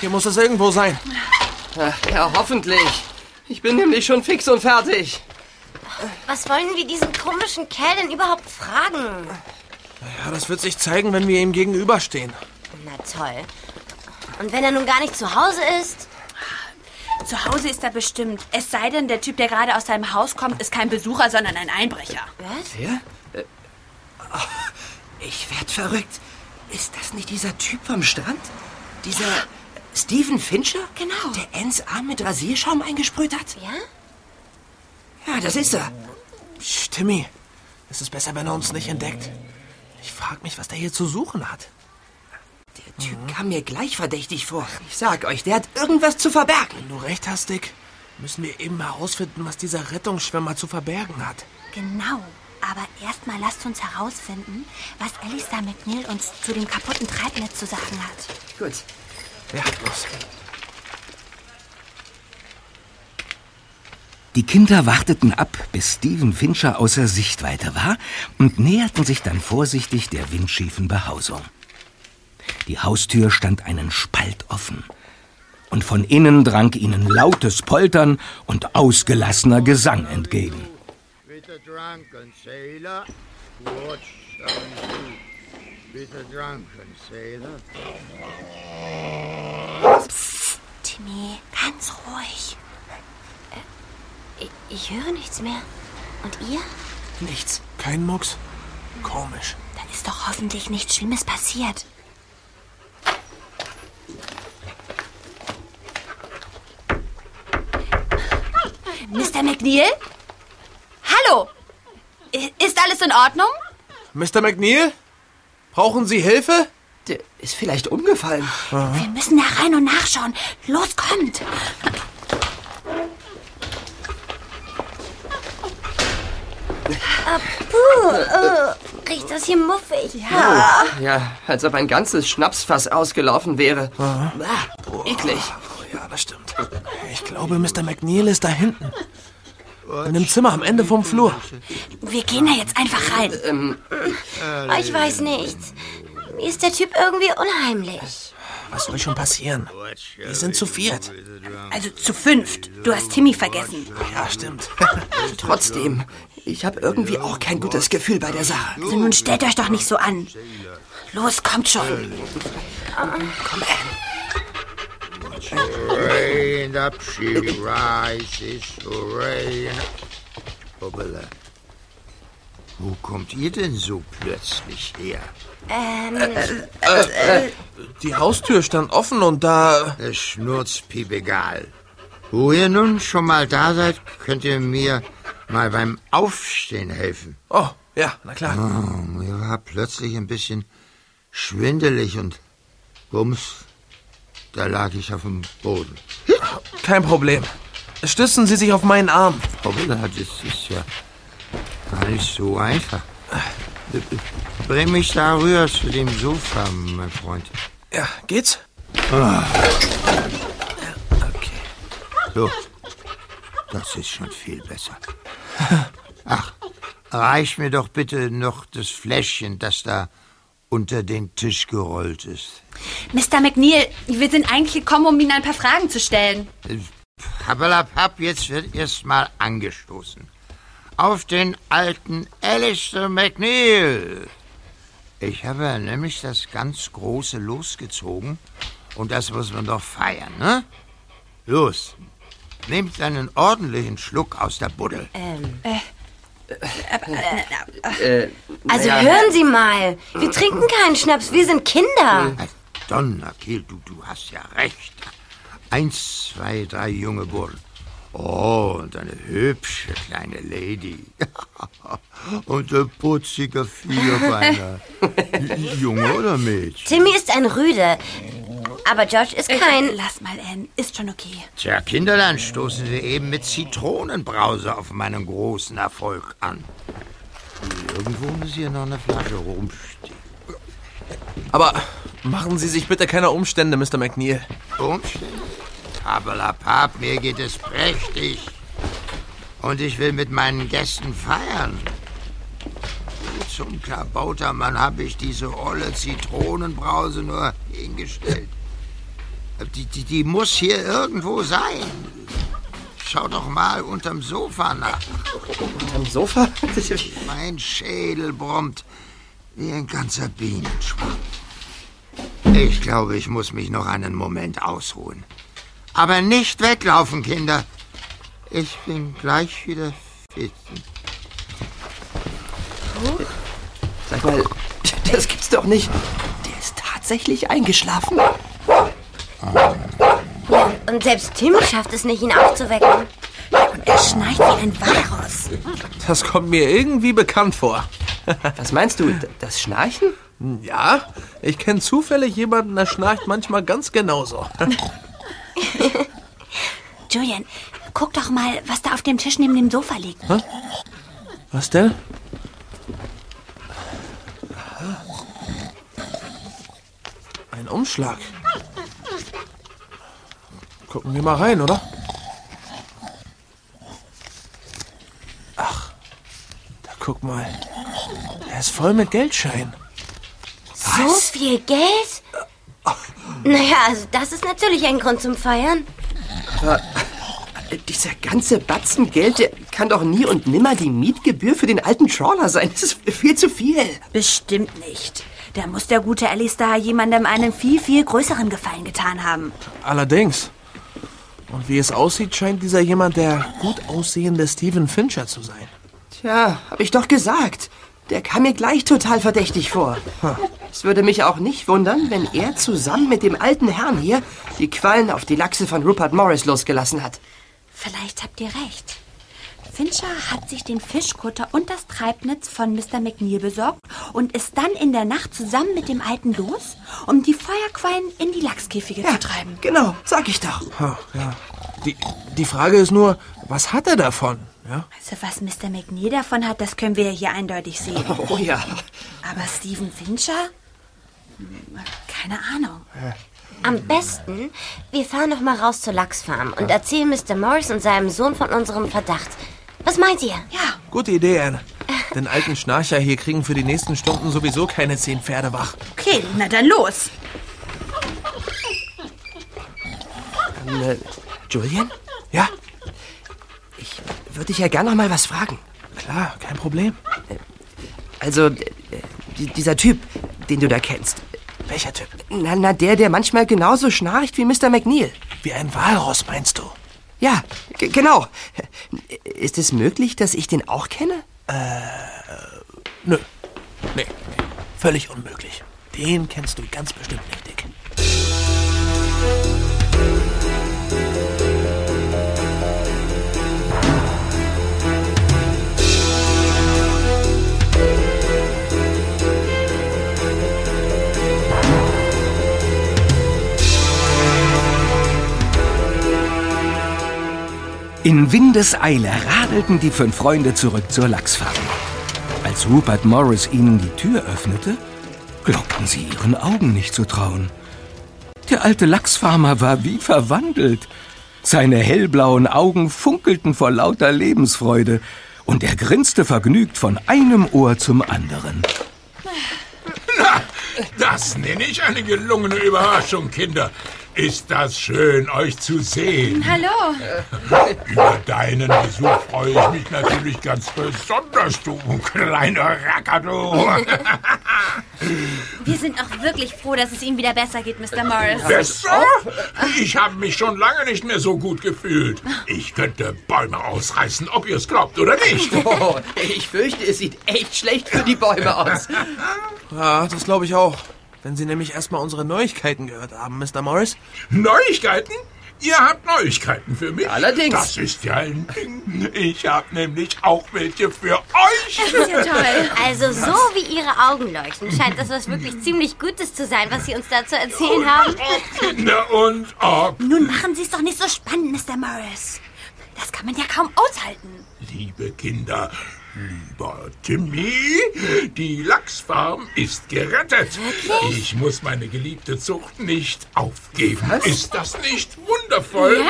Hier muss es irgendwo sein. Ja, hoffentlich. Ich bin nämlich schon fix und fertig. Was wollen wir diesen komischen Kerl denn überhaupt fragen? Ja, das wird sich zeigen, wenn wir ihm gegenüberstehen. Na toll. Und wenn er nun gar nicht zu Hause ist? Zu Hause ist er bestimmt. Es sei denn, der Typ, der gerade aus seinem Haus kommt, ist kein Besucher, sondern ein Einbrecher. Was? Ja? Äh, ich werd verrückt. Ist das nicht dieser Typ vom Strand? Dieser Steven Fincher? Genau. Der Ens Arm mit Rasierschaum eingesprüht hat? Ja? Ja, das ist er. Psst, Timmy, es ist besser, wenn er uns nicht entdeckt. Ich frag mich, was der hier zu suchen hat. Der Typ kam mir gleich verdächtig vor. Ich sag euch, der hat irgendwas zu verbergen. Wenn du recht hast, Dick, müssen wir eben herausfinden, was dieser Rettungsschwimmer zu verbergen hat. Genau. Aber erstmal lasst uns herausfinden, was Alistair McNeil uns zu dem kaputten Treibnetz zu sagen hat. Gut. Ja, los. Die Kinder warteten ab, bis Steven Fincher außer Sichtweite war und näherten sich dann vorsichtig der windschiefen Behausung. Die Haustür stand einen Spalt offen. Und von innen drang ihnen lautes Poltern und ausgelassener Gesang entgegen. Drunken sailor, shall we do? With a drunken sailor. Psst, Timmy, ganz ruhig. Äh, ich, ich höre nichts mehr. Und ihr? Nichts. Kein Mucks? Komisch. Dann ist doch hoffentlich nichts Schlimmes passiert. Mr. McNeil? Hallo! Ist alles in Ordnung? Mr. McNeil? Brauchen Sie Hilfe? Der ist vielleicht umgefallen. Wir müssen da rein und nachschauen. Los, kommt! Ah, puh, äh, riecht das hier muffig. Ja. Ja, als ob ein ganzes Schnapsfass ausgelaufen wäre. Ah, eklig. Ja, das stimmt. Ich glaube, Mr. McNeil ist da hinten. In dem Zimmer am Ende vom Flur. Wir gehen da jetzt einfach rein. Ähm, Oh, ich weiß nicht. Mir ist der Typ irgendwie unheimlich. Was soll schon passieren? Wir sind zu viert. Also zu fünft. Du hast Timmy vergessen. Ja, stimmt. trotzdem, ich habe irgendwie auch kein gutes Gefühl bei der Sache. Also nun stellt euch doch nicht so an. Los, kommt schon. Komm, Anne. Rain up, she rises rain. Hoppala. Wo kommt ihr denn so plötzlich her? Ähm, Die Haustür stand offen und da. Es Schnurzpiep egal. Wo ihr nun schon mal da seid, könnt ihr mir mal beim Aufstehen helfen. Oh, ja, na klar. Oh, mir war plötzlich ein bisschen schwindelig und bums, da lag ich auf dem Boden. Kein Problem. Stützen Sie sich auf meinen Arm. Hoppala, das ist ja gar nicht so einfach. Bring mich da rüber zu dem Sofa, mein Freund. Ja, geht's? So, das ist schon viel besser. Ach, reich mir doch bitte noch das Fläschchen, das da unter den Tisch gerollt ist. Mr. McNeil, wir sind eigentlich gekommen, um Ihnen ein paar Fragen zu stellen. Pappelapapp, jetzt wird erst mal angestoßen. Auf den alten Alistair McNeil. Ich habe nämlich das ganz Große losgezogen und das muss man doch feiern, ne? Los, nehmt einen ordentlichen Schluck aus der Buddel. Äh, also naja, hören Sie mal. Wir trinken keinen Schnaps, wir sind Kinder. Donnerkehl, du, du hast ja recht. Eins, zwei, drei junge Burschen. Oh, und eine hübsche kleine Lady. und ein putziger Vierbeiner. Junge oder Mädchen? Timmy ist ein Rüde. Aber George ist kein. Lass mal, Anne. Ist schon okay. Tja, Kinderland stoßen Sie eben mit Zitronenbrause auf meinen großen Erfolg an. Irgendwo muss hier noch eine Flasche rumstehen. Aber machen Sie sich bitte keine Umstände, Mr. McNeil. Umstände? Pappelapapp, mir geht es prächtig. Und ich will mit meinen Gästen feiern. Zum Klabautermann habe ich diese olle Zitronenbrause nur hingestellt. Die, die, die muss hier irgendwo sein. Schau doch mal unterm Sofa nach. Unterm Sofa? Mein Schädel brummt wie ein ganzer Bienenschwarm. Ich glaube, ich muss mich noch einen Moment ausruhen. Aber nicht weglaufen, Kinder. Ich bin gleich wieder fit. Sag mal, das gibt's doch nicht. Der ist tatsächlich eingeschlafen. Und selbst Tim schafft es nicht, ihn aufzuwecken. Und er schneit wie ein Walross. Das kommt mir irgendwie bekannt vor. Was meinst du, das Schnarchen? Ja, ich kenne zufällig jemanden, der schnarcht manchmal ganz genauso. Julian, guck doch mal, was da auf dem Tisch neben dem Sofa liegt. Hä? Was denn? Ein Umschlag. Gucken wir mal rein, oder? Ach, da guck mal. Er ist voll mit Geldscheinen. So viel Geld? Naja, also das ist natürlich ein Grund zum Feiern. Aber äh, dieser ganze Batzen Geld, der kann doch nie und nimmer die Mietgebühr für den alten Trawler sein. Das ist viel zu viel. Bestimmt nicht. Da muss der gute Alistair jemandem einen viel, viel größeren Gefallen getan haben. Allerdings. Und wie es aussieht, scheint dieser jemand der gut aussehende Steven Fincher zu sein. Tja, hab ich doch gesagt. Der kam mir gleich total verdächtig vor. Es würde mich auch nicht wundern, wenn er zusammen mit dem alten Herrn hier die Quallen auf die Lachse von Rupert Morris losgelassen hat. Vielleicht habt ihr recht. Fincher hat sich den Fischkutter und das Treibnetz von Mr. McNeil besorgt und ist dann in der Nacht zusammen mit dem Alten los, um die Feuerquallen in die Lachskäfige zu treiben. Genau, sag ich doch. Ha, ja. Die, die Frage ist nur, was hat er davon? Ja? Also was Mr. McNeil davon hat, das können wir hier eindeutig sehen. Oh ja. Aber Steven Fincher? Keine Ahnung. Am besten, wir fahren noch mal raus zur Lachsfarm und erzählen Mr. Morris und seinem Sohn von unserem Verdacht. Was meint ihr? Ja. Gute Idee, Anne. Den alten Schnarcher hier kriegen für die nächsten Stunden sowieso keine zehn Pferde wach. Okay, na dann los. Äh, Julian? Ja? Ich würde dich ja gerne noch mal was fragen. Klar, kein Problem. Also, äh, die- dieser Typ, den du da kennst. Welcher Typ? Na, na, der, der manchmal genauso schnarcht wie Mr. McNeil. Wie ein Walross, meinst du? Ja, genau. Ist es möglich, dass ich den auch kenne? Nö. Nee, nee. Völlig unmöglich. Den kennst du ganz bestimmt nicht, Dick. In Windeseile radelten die fünf Freunde zurück zur Lachsfarm. Als Rupert Morris ihnen die Tür öffnete, glaubten sie ihren Augen nicht zu trauen. Der alte Lachsfarmer war wie verwandelt. Seine hellblauen Augen funkelten vor lauter Lebensfreude und er grinste vergnügt von einem Ohr zum anderen. Na, das nenne ich eine gelungene Überraschung, Kinder. Ist das schön, euch zu sehen. Hallo. Über deinen Besuch freue ich mich natürlich ganz besonders, du kleiner Racker, du. Wir sind auch wirklich froh, dass es Ihnen wieder besser geht, Mr. Morris. Besser? Ich habe mich schon lange nicht mehr so gut gefühlt. Ich könnte Bäume ausreißen, ob ihr es glaubt oder nicht. Oh, ich fürchte, es sieht echt schlecht für die Bäume aus. Ja, das glaube ich auch. Wenn Sie nämlich erstmal unsere Neuigkeiten gehört haben, Mr. Morris. Neuigkeiten? Ihr habt Neuigkeiten für mich? Allerdings. Das ist ja ein Ding. Ich habe nämlich auch welche für euch. Das ist ja toll. Also so wie ihre Augen leuchten, scheint das was wirklich ziemlich Gutes zu sein, was sie uns da zu erzählen haben. Ob, Kinder, und ob. Nun machen Sie es doch nicht so spannend, Mr. Morris. Das kann man ja kaum aushalten. Liebe Kinder, lieber Timmy, die Lachsfarm ist gerettet. Ich muss meine geliebte Zucht nicht aufgeben. Ist das nicht wundervoll?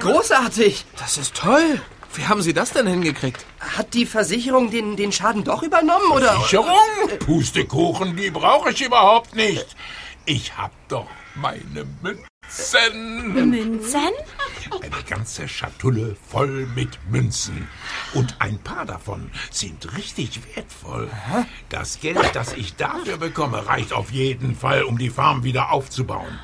Großartig. Das ist toll. Wie haben Sie das denn hingekriegt? Hat die Versicherung den, den Schaden doch übernommen, oder? Sicherung? Pustekuchen, die brauche ich überhaupt nicht. Ich hab doch meine Münzen. Münzen? Ganze Schatulle voll mit Münzen. Und ein paar davon sind richtig wertvoll. Das Geld, das ich dafür bekomme, reicht auf jeden Fall, um die Farm wieder aufzubauen.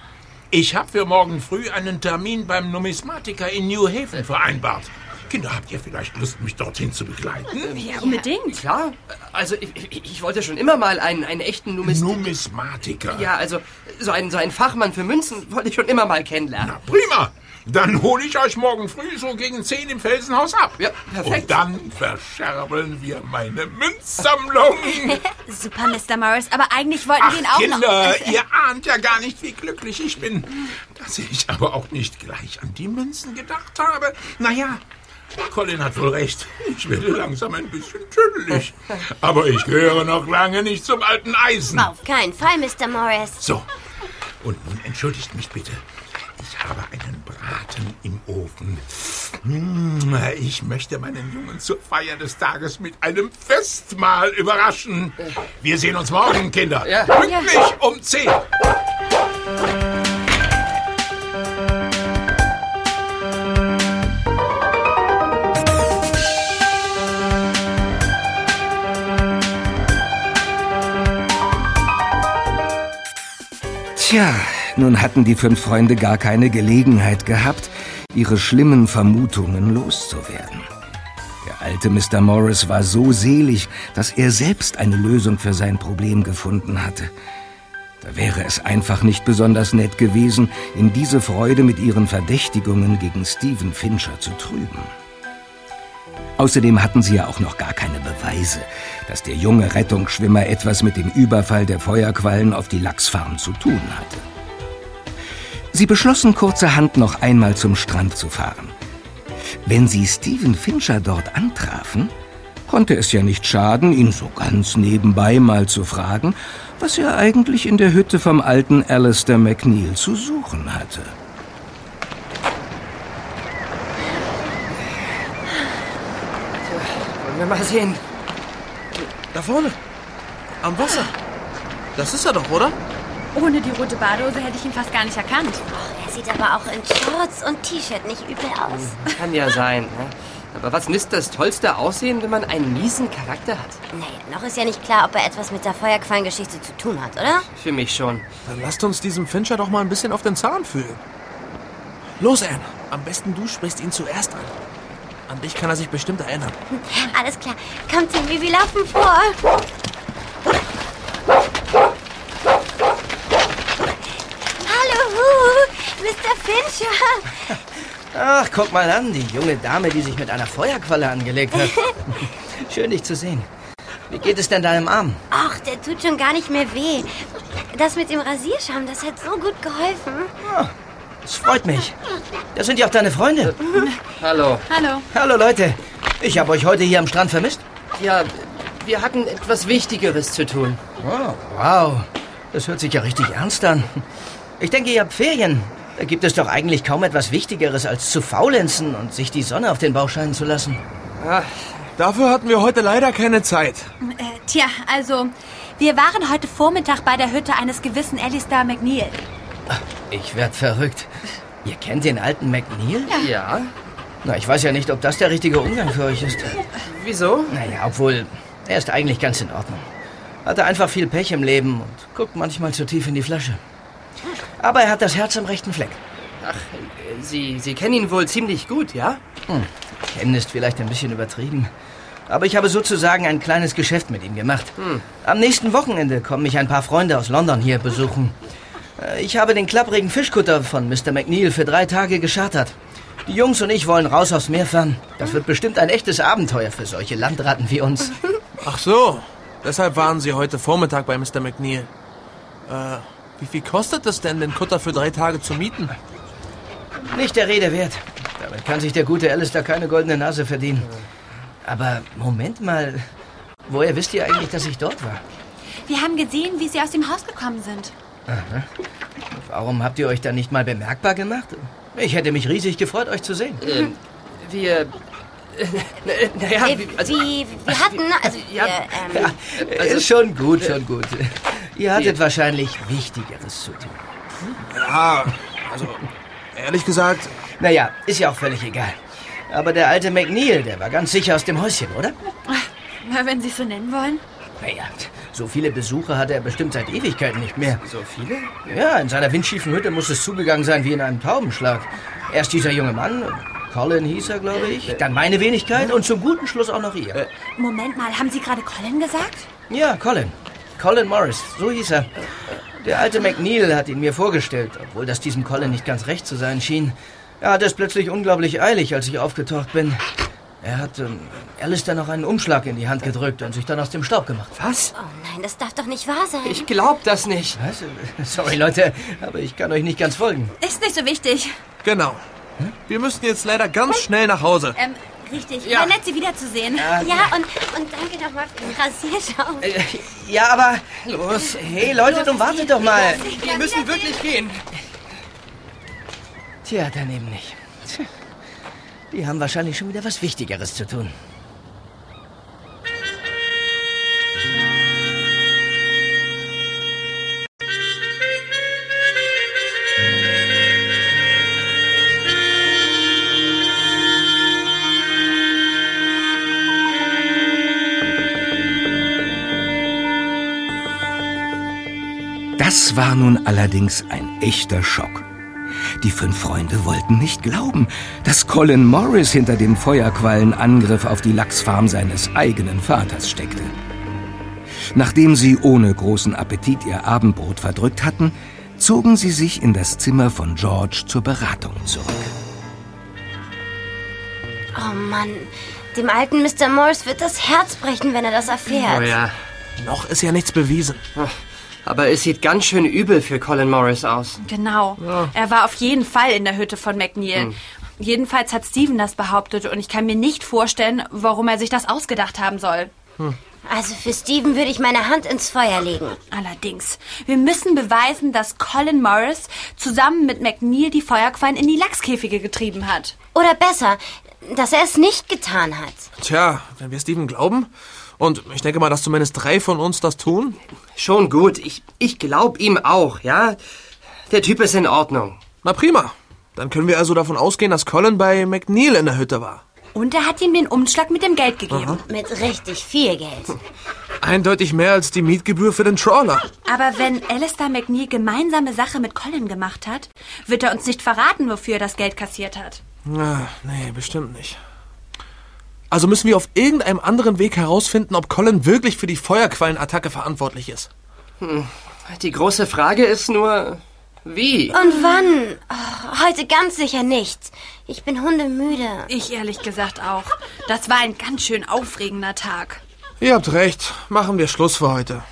Ich habe für morgen früh einen Termin beim Numismatiker in New Haven vereinbart. Kinder, habt ihr vielleicht Lust, mich dorthin zu begleiten? Ja, unbedingt. Klar. Also, ich, ich, wollte schon immer mal einen, einen echten Numist... Numismatiker. Ja, also, so einen, so einen Fachmann für Münzen wollte ich schon immer mal kennenlernen. Na prima. Dann hole ich euch morgen früh so gegen 10 im Felsenhaus ab. Ja, perfekt. Und dann verscherbeln wir meine Münzsammlung. Super, Mr. Morris, aber eigentlich wollten wir ihn Ach, auch Kinder, noch... ihr ahnt ja gar nicht, wie glücklich ich bin, dass ich aber auch nicht gleich an die Münzen gedacht habe. Naja, Colin hat wohl recht. Ich werde langsam ein bisschen tüdelig. Aber ich gehöre noch lange nicht zum alten Eisen. Auf keinen Fall, Mr. Morris. So, und nun entschuldigt mich bitte. Ich habe einen Braten im Ofen. Hm, Ich möchte meinen Jungen zur Feier des Tages mit einem Festmahl überraschen. Wir sehen uns morgen, Kinder. Ja. Pünktlich um 10. Tja, nun hatten die fünf Freunde gar keine Gelegenheit gehabt, ihre schlimmen Vermutungen loszuwerden. Der alte Mr. Morris war so selig, dass er selbst eine Lösung für sein Problem gefunden hatte. Da wäre es einfach nicht besonders nett gewesen, in diese Freude mit ihren Verdächtigungen gegen Stephen Fincher zu trüben. Außerdem hatten sie ja auch noch gar keine Beweise, dass der junge Rettungsschwimmer etwas mit dem Überfall der Feuerquallen auf die Lachsfarm zu tun hatte. Sie beschlossen kurzerhand noch einmal zum Strand zu fahren. Wenn sie Stephen Fincher dort antrafen, konnte es ja nicht schaden, ihn so ganz nebenbei mal zu fragen, was er eigentlich in der Hütte vom alten Alistair McNeil zu suchen hatte. Wollen wir mal sehen. Da vorne. Am Wasser. Das ist er doch, oder? Ohne die rote Badehose hätte ich ihn fast gar nicht erkannt. Er sieht aber auch in Shorts und T-Shirt nicht übel aus. Kann ja sein. Ne? Aber was misst das tollste Aussehen, wenn man einen miesen Charakter hat? Naja, noch ist ja nicht klar, ob er etwas mit der Feuerquallengeschichte zu tun hat, oder? Für mich schon. Dann lasst uns diesem Fincher doch mal ein bisschen auf den Zahn fühlen. Los, Anne. Am besten du sprichst ihn zuerst an. An dich kann er sich bestimmt erinnern. Alles klar. Komm, Timmy, wir laufen vor. Hallo, Hu, Fincher. Ach, guck mal an, die junge Dame, die sich mit einer Feuerqualle angelegt hat. Schön, dich zu sehen. Wie geht es denn deinem Arm? Ach, der tut schon gar nicht mehr weh. Das mit dem Rasierschaum, das hat so gut geholfen. Es freut mich. Das sind ja auch deine Freunde. Hallo. Hallo. Hallo, Leute. Ich habe euch heute hier am Strand vermisst. Ja, wir hatten etwas Wichtigeres zu tun. Oh, wow. Das hört sich ja richtig ernst an. Ich denke, ihr habt Ferien. Da gibt es doch eigentlich kaum etwas Wichtigeres, als zu faulenzen und sich die Sonne auf den Bauch scheinen zu lassen. Ah, Dafür hatten wir heute leider keine Zeit. Äh, tja, also, wir waren heute Vormittag bei der Hütte eines gewissen Alistair McNeil. Ich werd verrückt. Ihr kennt den alten McNeil? ja. Na, ich weiß ja nicht, ob das der richtige Umgang für euch ist. Wieso? Naja, obwohl, er ist eigentlich ganz in Ordnung. Hatte einfach viel Pech im Leben und guckt manchmal zu tief in die Flasche. Aber er hat das Herz am rechten Fleck. Ach, Sie, Sie kennen ihn wohl ziemlich gut, ja? Hm, kennen ist vielleicht ein bisschen übertrieben. Aber ich habe sozusagen ein kleines Geschäft mit ihm gemacht. Hm. Am nächsten Wochenende kommen mich ein paar Freunde aus London hier besuchen. Äh, Ich habe den klapprigen Fischkutter von Mr. McNeil für drei Tage geschartert. Die Jungs und ich wollen raus aufs Meer fahren. Das wird bestimmt ein echtes Abenteuer für solche Landratten wie uns. Ach so. Deshalb waren Sie heute Vormittag bei Mr. McNeil. Äh, wie viel kostet es denn, den Kutter für drei Tage zu mieten? Nicht der Rede wert. Damit kann sich der gute Alistair keine goldene Nase verdienen. Aber Moment mal. Woher wisst ihr eigentlich, dass ich dort war? Wir haben gesehen, wie Sie aus dem Haus gekommen sind. Aha. Warum habt ihr euch dann nicht mal bemerkbar gemacht? Ich hätte mich riesig gefreut, euch zu sehen. Ähm, wir. Naja, Äh, also, wie, wir hatten, also, Ja, wir, ähm, Ja, ist schon gut, schon gut. Ihr hattet wahrscheinlich Wichtigeres zu tun. Ja, also, ehrlich gesagt, Naja, ist ja auch völlig egal. Aber der alte McNeil, der war ganz sicher aus dem Häuschen, oder? Na, wenn Sie es so nennen wollen. Naja, so viele Besucher hatte er bestimmt seit Ewigkeiten nicht mehr. so viele? Ja, in seiner windschiefen Hütte muss es zugegangen sein wie in einem Taubenschlag. Erst dieser junge Mann, Colin hieß er, glaube ich, dann meine Wenigkeit und zum guten Schluss auch noch ihr. Moment mal, haben Sie gerade Colin gesagt? Ja, Colin. Colin Morris, so hieß er. Der alte McNeil hat ihn mir vorgestellt, obwohl das diesem Colin nicht ganz recht zu sein schien. Er hatte es plötzlich unglaublich eilig, als ich aufgetaucht bin. Er hat ähm, Alistair noch einen Umschlag in die Hand gedrückt und sich dann aus dem Staub gemacht. Was? oh nein, das darf doch nicht wahr sein. Ich glaub das nicht. Was? Sorry, Leute, aber ich kann euch nicht ganz folgen. Ist nicht so wichtig. genau. Wir müssen jetzt leider ganz schnell nach Hause. Ähm, richtig. Ja. War nett, Sie wiederzusehen. Ja, ja, und, und danke nochmal für den Rasierschaum. Äh, ja, aber... Los. Hey, Leute, nun wartet doch mal. Wir müssen wirklich gehen. Tja, dann eben nicht. Tja. Die haben wahrscheinlich schon wieder was Wichtigeres zu tun. Das war nun allerdings ein echter Schock. Die fünf Freunde wollten nicht glauben, dass Colin Morris hinter dem Feuerquallenangriff auf die Lachsfarm seines eigenen Vaters steckte. Nachdem sie ohne großen Appetit ihr Abendbrot verdrückt hatten, zogen sie sich in das Zimmer von George zur Beratung zurück. Oh Mann, dem alten Mr. Morris wird das Herz brechen, wenn er das erfährt. Oh ja. Noch ist ja nichts bewiesen. Aber es sieht ganz schön übel für Colin Morris aus. Genau. Er war auf jeden Fall in der Hütte von McNeil. Hm. Jedenfalls hat Steven das behauptet und ich kann mir nicht vorstellen, warum er sich das ausgedacht haben soll. Also für Steven würde ich meine Hand ins Feuer legen. Allerdings, wir müssen beweisen, dass Colin Morris zusammen mit McNeil die Feuerquallen in die Lachskäfige getrieben hat. Oder besser, dass er es nicht getan hat. Tja, wenn wir Steven glauben, und ich denke mal, dass zumindest drei von uns das tun. Schon gut. Ich, ich glaub ihm auch, ja? Der Typ ist in Ordnung. Na prima. Dann können wir also davon ausgehen, dass Colin bei McNeil in der Hütte war. Und er hat ihm den Umschlag mit dem Geld gegeben. Mit richtig viel Geld. Eindeutig mehr als die Mietgebühr für den Trawler. Aber wenn Alistair McNeil gemeinsame Sache mit Colin gemacht hat, wird er uns nicht verraten, wofür er das Geld kassiert hat. Na, nee, bestimmt nicht. Also müssen wir auf irgendeinem anderen Weg herausfinden, ob Colin wirklich für die Feuerquallenattacke verantwortlich ist. Hm. Die große Frage ist nur, wie? Und wann? Oh, heute ganz sicher nicht. Ich bin hundemüde. Ich ehrlich gesagt auch. Das war ein ganz schön aufregender Tag. Ihr habt recht. Machen wir Schluss für heute.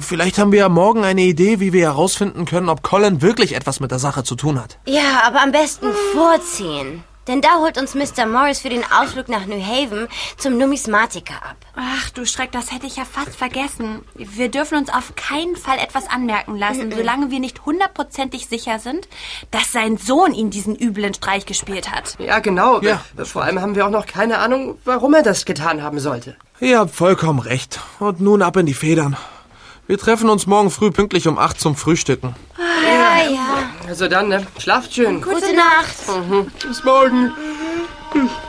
Vielleicht haben wir ja morgen eine Idee, wie wir herausfinden können, ob Colin wirklich etwas mit der Sache zu tun hat. Ja, aber am besten vorziehen. Denn da holt uns Mr. Morris für den Ausflug nach New Haven zum Numismatiker ab. Ach du Schreck, das hätte ich ja fast vergessen. Wir dürfen uns auf keinen Fall etwas anmerken lassen, solange wir nicht hundertprozentig sicher sind, dass sein Sohn ihn diesen üblen Streich gespielt hat. Ja, genau. Vor allem haben wir auch noch keine Ahnung, warum er das getan haben sollte. Ihr habt vollkommen recht. Und nun ab in die Federn. Wir treffen uns morgen früh pünktlich um acht zum Frühstücken. Ja, ja. Also dann, ne? Schlaft schön. Gute Nacht. Mhm. Bis morgen. Nach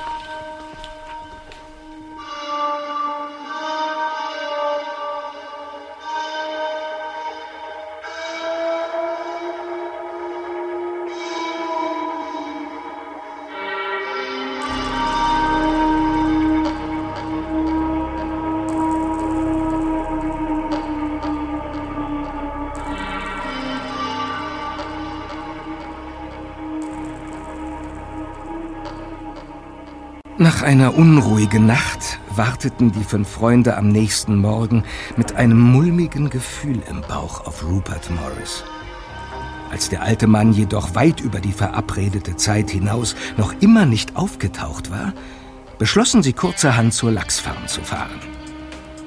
einer unruhigen Nacht warteten die fünf Freunde am nächsten Morgen mit einem mulmigen Gefühl im Bauch auf Rupert Morris. Als der alte Mann jedoch weit über die verabredete Zeit hinaus noch immer nicht aufgetaucht war, beschlossen sie kurzerhand zur Lachsfarm zu fahren.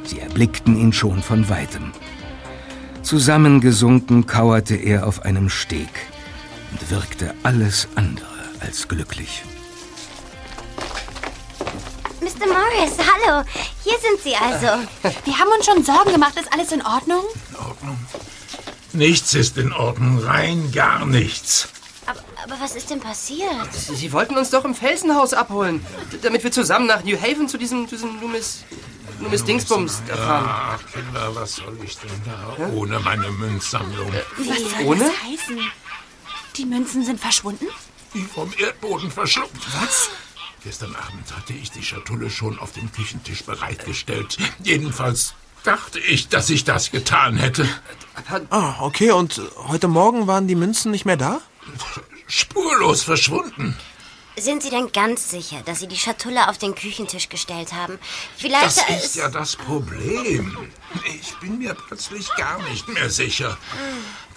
Sie erblickten ihn schon von weitem. Zusammengesunken kauerte er auf einem Steg und wirkte alles andere als glücklich. Mr. Morris, hallo. Hier sind Sie also. Wir haben uns schon Sorgen gemacht. Ist alles in Ordnung? Nichts ist in Ordnung, rein gar nichts. Aber, aber was ist denn passiert? Sie wollten uns doch im Felsenhaus abholen, damit wir zusammen nach New Haven zu diesem, diesem Numis, Numis Dingsbums fahren. Ach, Kinder, was soll ich denn da ohne meine Münzsammlung? Was soll Ohne? das heißen? Die Münzen sind verschwunden? Die vom Erdboden verschluckt. Was? Gestern Abend hatte ich die Schatulle schon auf dem Küchentisch bereitgestellt. Jedenfalls dachte ich, dass ich das getan hätte. Ah, okay. Und heute Morgen waren die Münzen nicht mehr da? Spurlos verschwunden. Sind Sie denn ganz sicher, dass Sie die Schatulle auf den Küchentisch gestellt haben? Vielleicht Das da ist ja das Problem. Ich bin mir plötzlich gar nicht mehr sicher.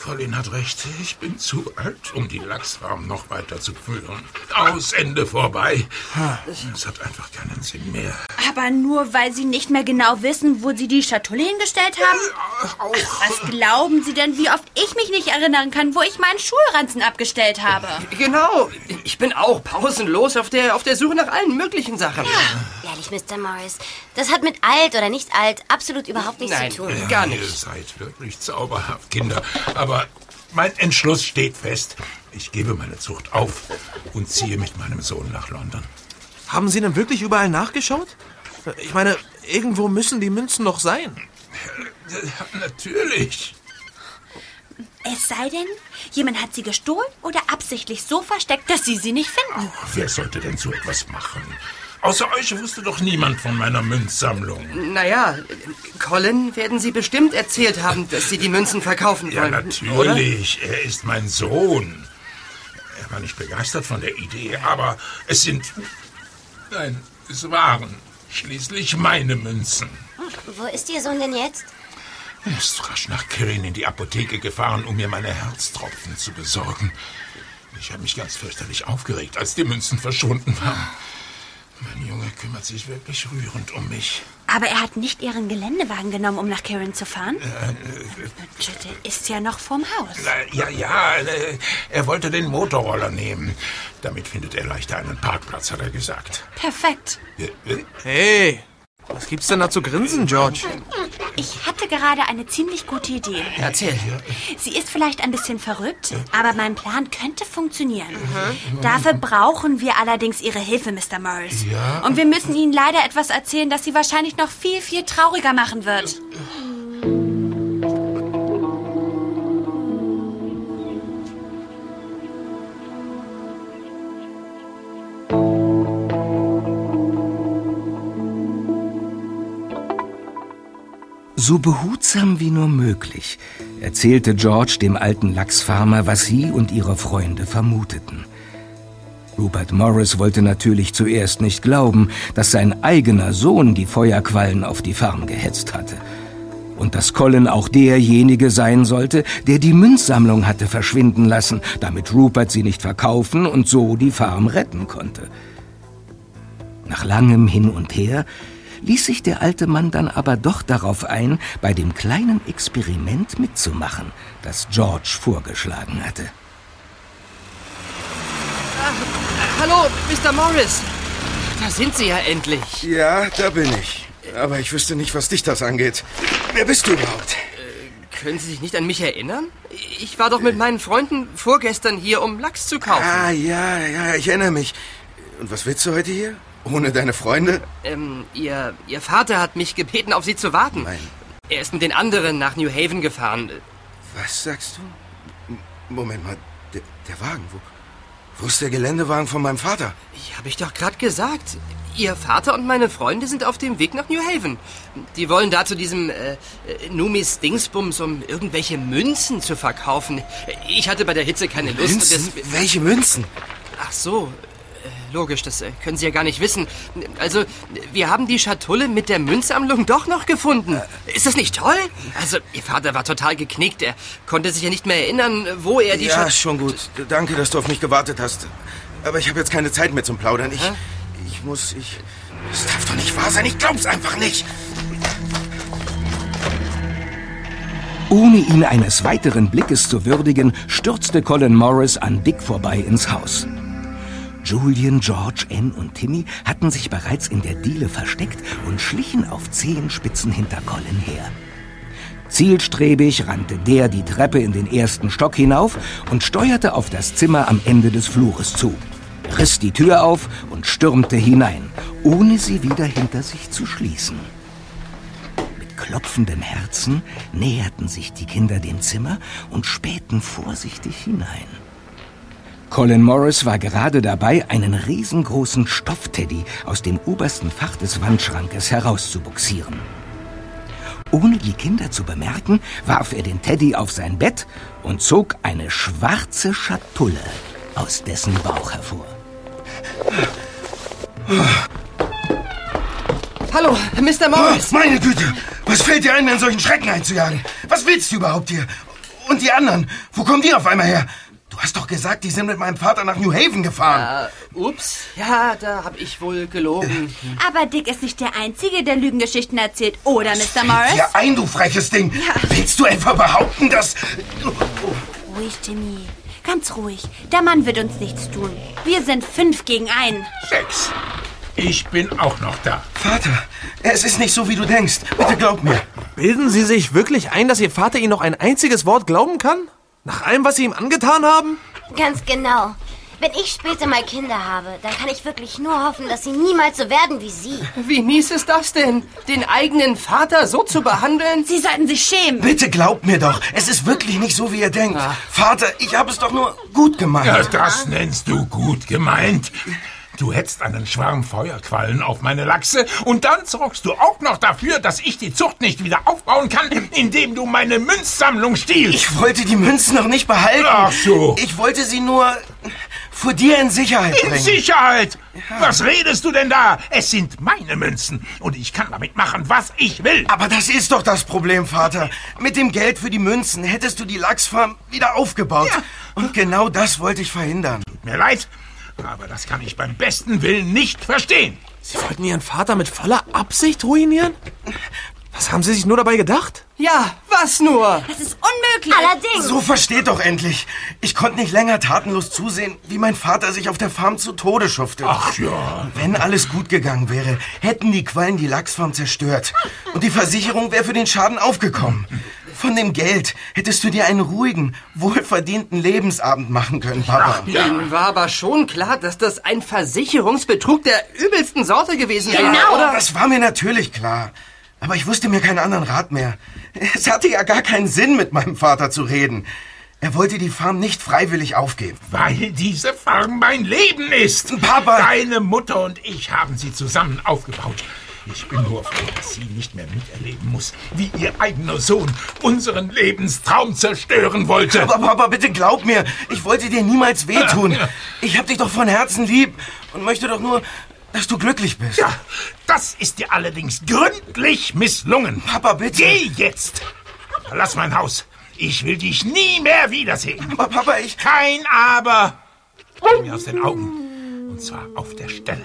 Colin hat recht. Ich bin zu alt, um die Lachsfarm noch weiter zu führen. Aus Ende vorbei. Es hat einfach keinen Sinn mehr. Aber nur weil Sie nicht mehr genau wissen, wo Sie die Schatulle hingestellt haben? Ach, was glauben Sie denn, wie oft ich mich nicht erinnern kann, wo ich meinen Schulranzen abgestellt habe? Genau. Ich bin auch pausenlos auf der, auf der Suche nach allen möglichen Sachen. Ehrlich, Mr. Morris, das hat mit alt oder nicht alt absolut überhaupt nichts Nein, zu tun. gar Ihr seid wirklich zauberhaft, Kinder. Aber mein Entschluss steht fest. Ich gebe meine Zucht auf und ziehe mit meinem Sohn nach London. Haben Sie denn wirklich überall nachgeschaut? Ich meine, irgendwo müssen die Münzen noch sein. Natürlich. Es sei denn, jemand hat sie gestohlen oder absichtlich so versteckt, dass Sie sie nicht finden. Wer sollte denn so etwas machen? Außer euch wusste doch niemand von meiner Münzsammlung. Naja, Colin werden Sie bestimmt erzählt haben, dass Sie die Münzen verkaufen Ja, wollen. natürlich. Er ist mein Sohn. Er war nicht begeistert von der Idee, aber es sind. Nein, es waren schließlich meine Münzen. Wo ist Ihr Sohn denn jetzt? Er ist rasch nach Kirin in die Apotheke gefahren, um mir meine Herztropfen zu besorgen. Ich habe mich ganz fürchterlich aufgeregt, als die Münzen verschwunden waren. Mein Junge kümmert sich wirklich rührend um mich. Aber er hat nicht Ihren Geländewagen genommen, um nach Karen zu fahren? Äh, äh, ist ja noch vorm Haus. na, ja, ja, äh, er wollte den Motorroller nehmen. Damit findet er leichter einen Parkplatz, hat er gesagt. Perfekt. Äh, äh, Hey, was gibt's denn da zu grinsen, George? Ich hatte gerade eine ziemlich gute Idee. Erzähl. Sie ist vielleicht ein bisschen verrückt, aber mein Plan könnte funktionieren. Dafür brauchen wir allerdings Ihre Hilfe, Mr. Morris. Ja? Und wir müssen Ihnen leider etwas erzählen, das Sie wahrscheinlich noch viel, viel trauriger machen wird. So behutsam wie nur möglich erzählte George dem alten Lachsfarmer, was sie und ihre Freunde vermuteten. Rupert Morris wollte natürlich zuerst nicht glauben, dass sein eigener Sohn die Feuerquallen auf die Farm gehetzt hatte. Und dass Colin auch derjenige sein sollte, der die Münzsammlung hatte verschwinden lassen, damit Rupert sie nicht verkaufen und so die Farm retten konnte. Nach langem Hin und Her ließ sich der alte Mann dann aber doch darauf ein, bei dem kleinen Experiment mitzumachen, das George vorgeschlagen hatte. Hallo, Mr. Morris. Da sind Sie ja endlich. Ja, da bin ich. Aber ich wüsste nicht, was dich das angeht. Wer bist du überhaupt? Können Sie sich nicht an mich erinnern? Ich war doch mit meinen Freunden vorgestern hier, um Lachs zu kaufen. Ah, ja, ja, ich erinnere mich. Und was willst du heute hier? Ohne deine Freunde? Ähm, ihr, ihr Vater hat mich gebeten, auf Sie zu warten. Nein. Er ist mit den anderen nach New Haven gefahren. Was sagst du? M Moment mal, der, der Wagen, wo, wo ist der Geländewagen von meinem Vater? Ich habe ich doch gerade gesagt. Ihr Vater und meine Freunde sind auf dem Weg nach New Haven. Die wollen da zu diesem äh, äh, Numis Dingsbums, um irgendwelche Münzen zu verkaufen. Ich hatte bei der Hitze keine Lust. Münzen? Das- Welche Münzen? Ach so, logisch, das äh, können Sie ja gar nicht wissen. Also, wir haben die Schatulle mit der Münzsammlung doch noch gefunden. Ist das nicht toll? Also, Ihr Vater war total geknickt. Er konnte sich ja nicht mehr erinnern, wo er die ja, Schatulle... schon gut. Danke, dass du auf mich gewartet hast. Aber ich habe jetzt keine Zeit mehr zum Plaudern. Ich, ich muss, ich... Das darf doch nicht wahr sein. Ich glaub's einfach nicht. Ohne ihn eines weiteren Blickes zu würdigen, stürzte Colin Morris an Dick vorbei ins Haus. Julian, George, Ann und Timmy hatten sich bereits in der Diele versteckt und schlichen auf Zehenspitzen hinter Colin her. Zielstrebig rannte der die Treppe in den ersten Stock hinauf und steuerte auf das Zimmer am Ende des Flures zu, riss die Tür auf und stürmte hinein, ohne sie wieder hinter sich zu schließen. Mit klopfendem Herzen näherten sich die Kinder dem Zimmer und spähten vorsichtig hinein. Colin Morris war gerade dabei, einen riesengroßen Stoffteddy aus dem obersten Fach des Wandschrankes herauszubuxieren. Ohne die Kinder zu bemerken, warf er den Teddy auf sein Bett und zog eine schwarze Schatulle aus dessen Bauch hervor. Hallo, Mr. Morris. Oh, meine Güte! Was fällt dir ein, mir einen solchen Schrecken einzujagen? Was willst du überhaupt hier? Und die anderen? Wo kommen die auf einmal her? Du hast doch gesagt, die sind mit meinem Vater nach New Haven gefahren. Äh, ups, ja, da hab ich wohl gelogen. Aber Dick ist nicht der Einzige, der Lügengeschichten erzählt, oder, Mr. Morris? Ja, ein, du freches Ding. Willst du etwa behaupten, dass... Ruhig, Jimmy. Ganz ruhig. Der Mann wird uns nichts tun. Wir sind fünf gegen einen. Sechs. Ich bin auch noch da. Vater, es ist nicht so, wie du denkst. Bitte glaub mir. Bilden Sie sich wirklich ein, dass Ihr Vater Ihnen noch ein einziges Wort glauben kann? Nach allem, was Sie ihm angetan haben? Ganz genau. Wenn ich später mal Kinder habe, dann kann ich wirklich nur hoffen, dass sie niemals so werden wie Sie. Wie mies ist das denn, den eigenen Vater so zu behandeln? Sie sollten sich schämen. Bitte glaubt mir doch, es ist wirklich nicht so, wie ihr denkt. Vater, ich habe es doch nur gut gemeint. Ja, das nennst du gut gemeint. Du hetzt einen Schwarm Feuerquallen auf meine Lachse und dann sorgst du auch noch dafür, dass ich die Zucht nicht wieder aufbauen kann, indem du meine Münzsammlung stiehlst. Ich wollte die Münzen noch nicht behalten. Ach so. Ich wollte sie nur vor dir in Sicherheit In bringen. Sicherheit! Was redest du denn da? Es sind meine Münzen und ich kann damit machen, was ich will. Aber das ist doch das Problem, Vater. Mit dem Geld für die Münzen hättest du die Lachsfarm wieder aufgebaut. Und genau das wollte ich verhindern. Tut mir leid, aber das kann ich beim besten Willen nicht verstehen. Sie wollten Ihren Vater mit voller Absicht ruinieren? Was haben Sie sich nur dabei gedacht? Ja, was nur? Das ist unmöglich. Allerdings. So versteht doch endlich. Ich konnte nicht länger tatenlos zusehen, wie mein Vater sich auf der Farm zu Tode schuftet. Ach ja. Wenn alles gut gegangen wäre, hätten die Quallen die Lachsfarm zerstört. Und die Versicherung wäre für den Schaden aufgekommen. Von dem Geld hättest du dir einen ruhigen, wohlverdienten Lebensabend machen können, Papa. Ihnen war aber schon klar, dass das ein Versicherungsbetrug der übelsten Sorte gewesen wäre, Genau, oder? das war mir natürlich klar. Aber ich wusste mir keinen anderen Rat mehr. Es hatte ja gar keinen Sinn, mit meinem Vater zu reden. Er wollte die Farm nicht freiwillig aufgeben. Weil diese Farm mein Leben ist. Papa! Deine Mutter und ich haben sie zusammen aufgebaut. Ich bin nur froh, dass sie nicht mehr miterleben muss, wie ihr eigener Sohn unseren Lebenstraum zerstören wollte. Aber Papa, bitte glaub mir, ich wollte dir niemals wehtun. Ich hab dich doch von Herzen lieb und möchte doch nur, dass du glücklich bist. Ja, das ist dir allerdings gründlich misslungen. Papa, bitte. Geh jetzt! Verlass mein Haus. Ich will dich nie mehr wiedersehen. Aber Papa, ich... Kein Aber. Geh mir aus den Augen. Und zwar auf der Stelle.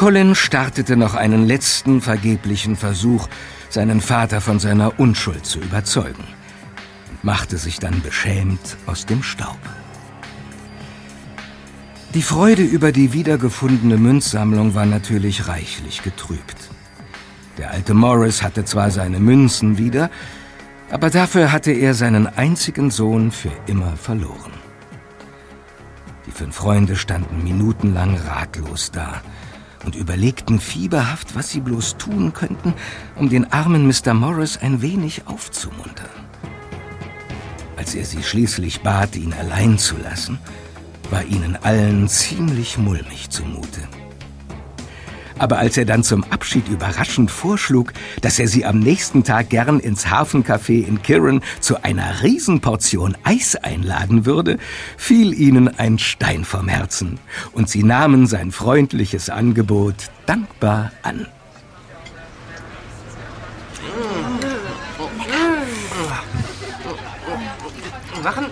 Colin startete noch einen letzten vergeblichen Versuch, seinen Vater von seiner Unschuld zu überzeugen und machte sich dann beschämt aus dem Staub. Die Freude über die wiedergefundene Münzsammlung war natürlich reichlich getrübt. Der alte Morris hatte zwar seine Münzen wieder, aber dafür hatte er seinen einzigen Sohn für immer verloren. Die fünf Freunde standen minutenlang ratlos da und überlegten fieberhaft, was sie bloß tun könnten, um den armen Mr. Morris ein wenig aufzumuntern. Als er sie schließlich bat, ihn allein zu lassen, war ihnen allen ziemlich mulmig zumute. Aber als er dann zum Abschied überraschend vorschlug, dass er sie am nächsten Tag gern ins Hafencafé in Kirin zu einer Riesenportion Eis einladen würde, fiel ihnen ein Stein vom Herzen und sie nahmen sein freundliches Angebot dankbar an. Wir machen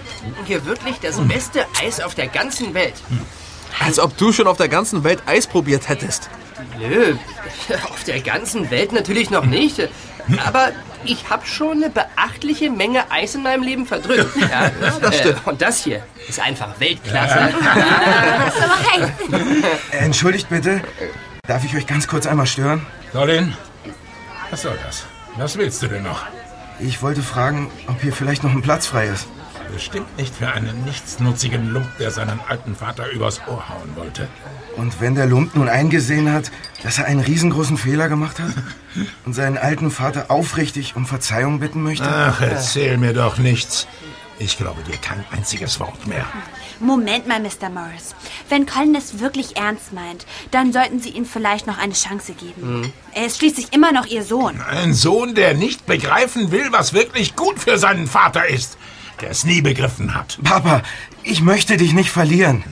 hier wirklich das beste Eis auf der ganzen Welt. Als ob du schon auf der ganzen Welt Eis probiert hättest. Nö, auf der ganzen Welt natürlich noch nicht. Aber ich habe schon eine beachtliche Menge Eis in meinem Leben verdrückt. Ja, das stimmt. Äh, und das hier ist einfach Weltklasse. Aber recht. Äh, Entschuldigt bitte. Darf ich euch ganz kurz einmal stören? Colin, was soll das? Was willst du denn noch? Ich wollte fragen, ob hier vielleicht noch ein Platz frei ist. Bestimmt nicht für einen nichtsnutzigen Lump, der seinen alten Vater übers Ohr hauen wollte. Und wenn der Lump nun eingesehen hat, dass er einen riesengroßen Fehler gemacht hat und seinen alten Vater aufrichtig um Verzeihung bitten möchte? Ach, erzähl mir doch nichts. Ich glaube dir kein einziges Wort mehr. Moment mal, Mr. Morris. Wenn Colin es wirklich ernst meint, dann sollten Sie ihm vielleicht noch eine Chance geben. Hm. Er ist schließlich immer noch Ihr Sohn. Ein Sohn, der nicht begreifen will, was wirklich gut für seinen Vater ist. Der es nie begriffen hat. Papa, ich möchte dich nicht verlieren.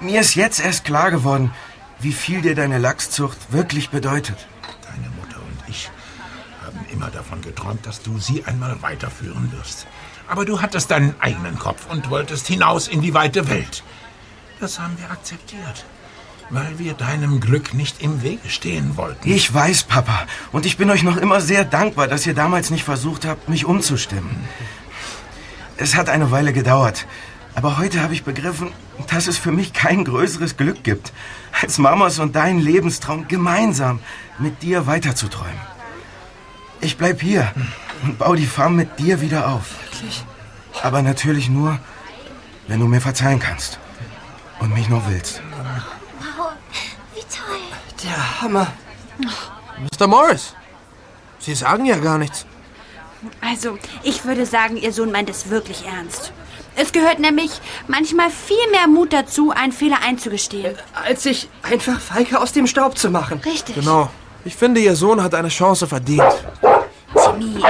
Mir ist jetzt erst klar geworden, wie viel dir deine Lachszucht wirklich bedeutet. Deine Mutter und ich haben immer davon geträumt, dass du sie einmal weiterführen wirst. Aber du hattest deinen eigenen Kopf und wolltest hinaus in die weite Welt. Das haben wir akzeptiert, weil wir deinem Glück nicht im Wege stehen wollten. Ich weiß, Papa. Und ich bin euch noch immer sehr dankbar, dass ihr damals nicht versucht habt, mich umzustimmen. Es hat eine Weile gedauert. Aber heute habe ich begriffen, dass es für mich kein größeres Glück gibt, als Mamas und deinen Lebenstraum gemeinsam mit dir weiterzuträumen. Ich bleib hier und baue die Farm mit dir wieder auf. Aber natürlich nur, wenn du mir verzeihen kannst und mich noch willst. Wow, wie toll. Der Hammer. Mr. Morris, Sie sagen ja gar nichts. Also, ich würde sagen, Ihr Sohn meint es wirklich ernst. Es gehört nämlich manchmal viel mehr Mut dazu, einen Fehler einzugestehen. Als sich einfach Feige aus dem Staub zu machen. Richtig. Genau. Ich finde, Ihr Sohn hat eine Chance verdient. Timmy,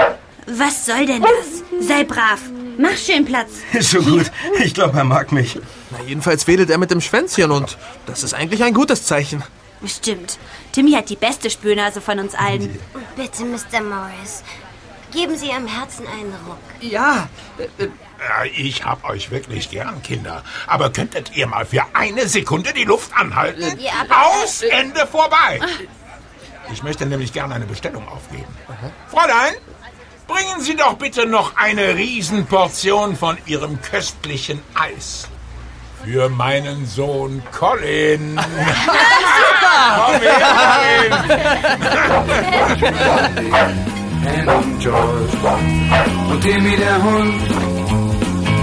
was soll denn das? Sei brav. Mach schön Platz. Ist schon gut. Ich glaube, er mag mich. Na, jedenfalls wedelt er mit dem Schwänzchen und das ist eigentlich ein gutes Zeichen. Stimmt. Timmy hat die beste Spürnase von uns allen. Bitte, Mr. Morris, geben Sie Ihrem Herzen einen Ruck. Ja, Ja, ich hab euch wirklich gern, Kinder. Aber könntet ihr mal für eine Sekunde die Luft anhalten? Ja, Aus, Ende vorbei. Ich möchte nämlich gerne eine Bestellung aufgeben. Fräulein, bringen Sie doch bitte noch eine Riesenportion von Ihrem köstlichen Eis. Für meinen Sohn Colin. Komm her, Hen und George und Timmy der Hund.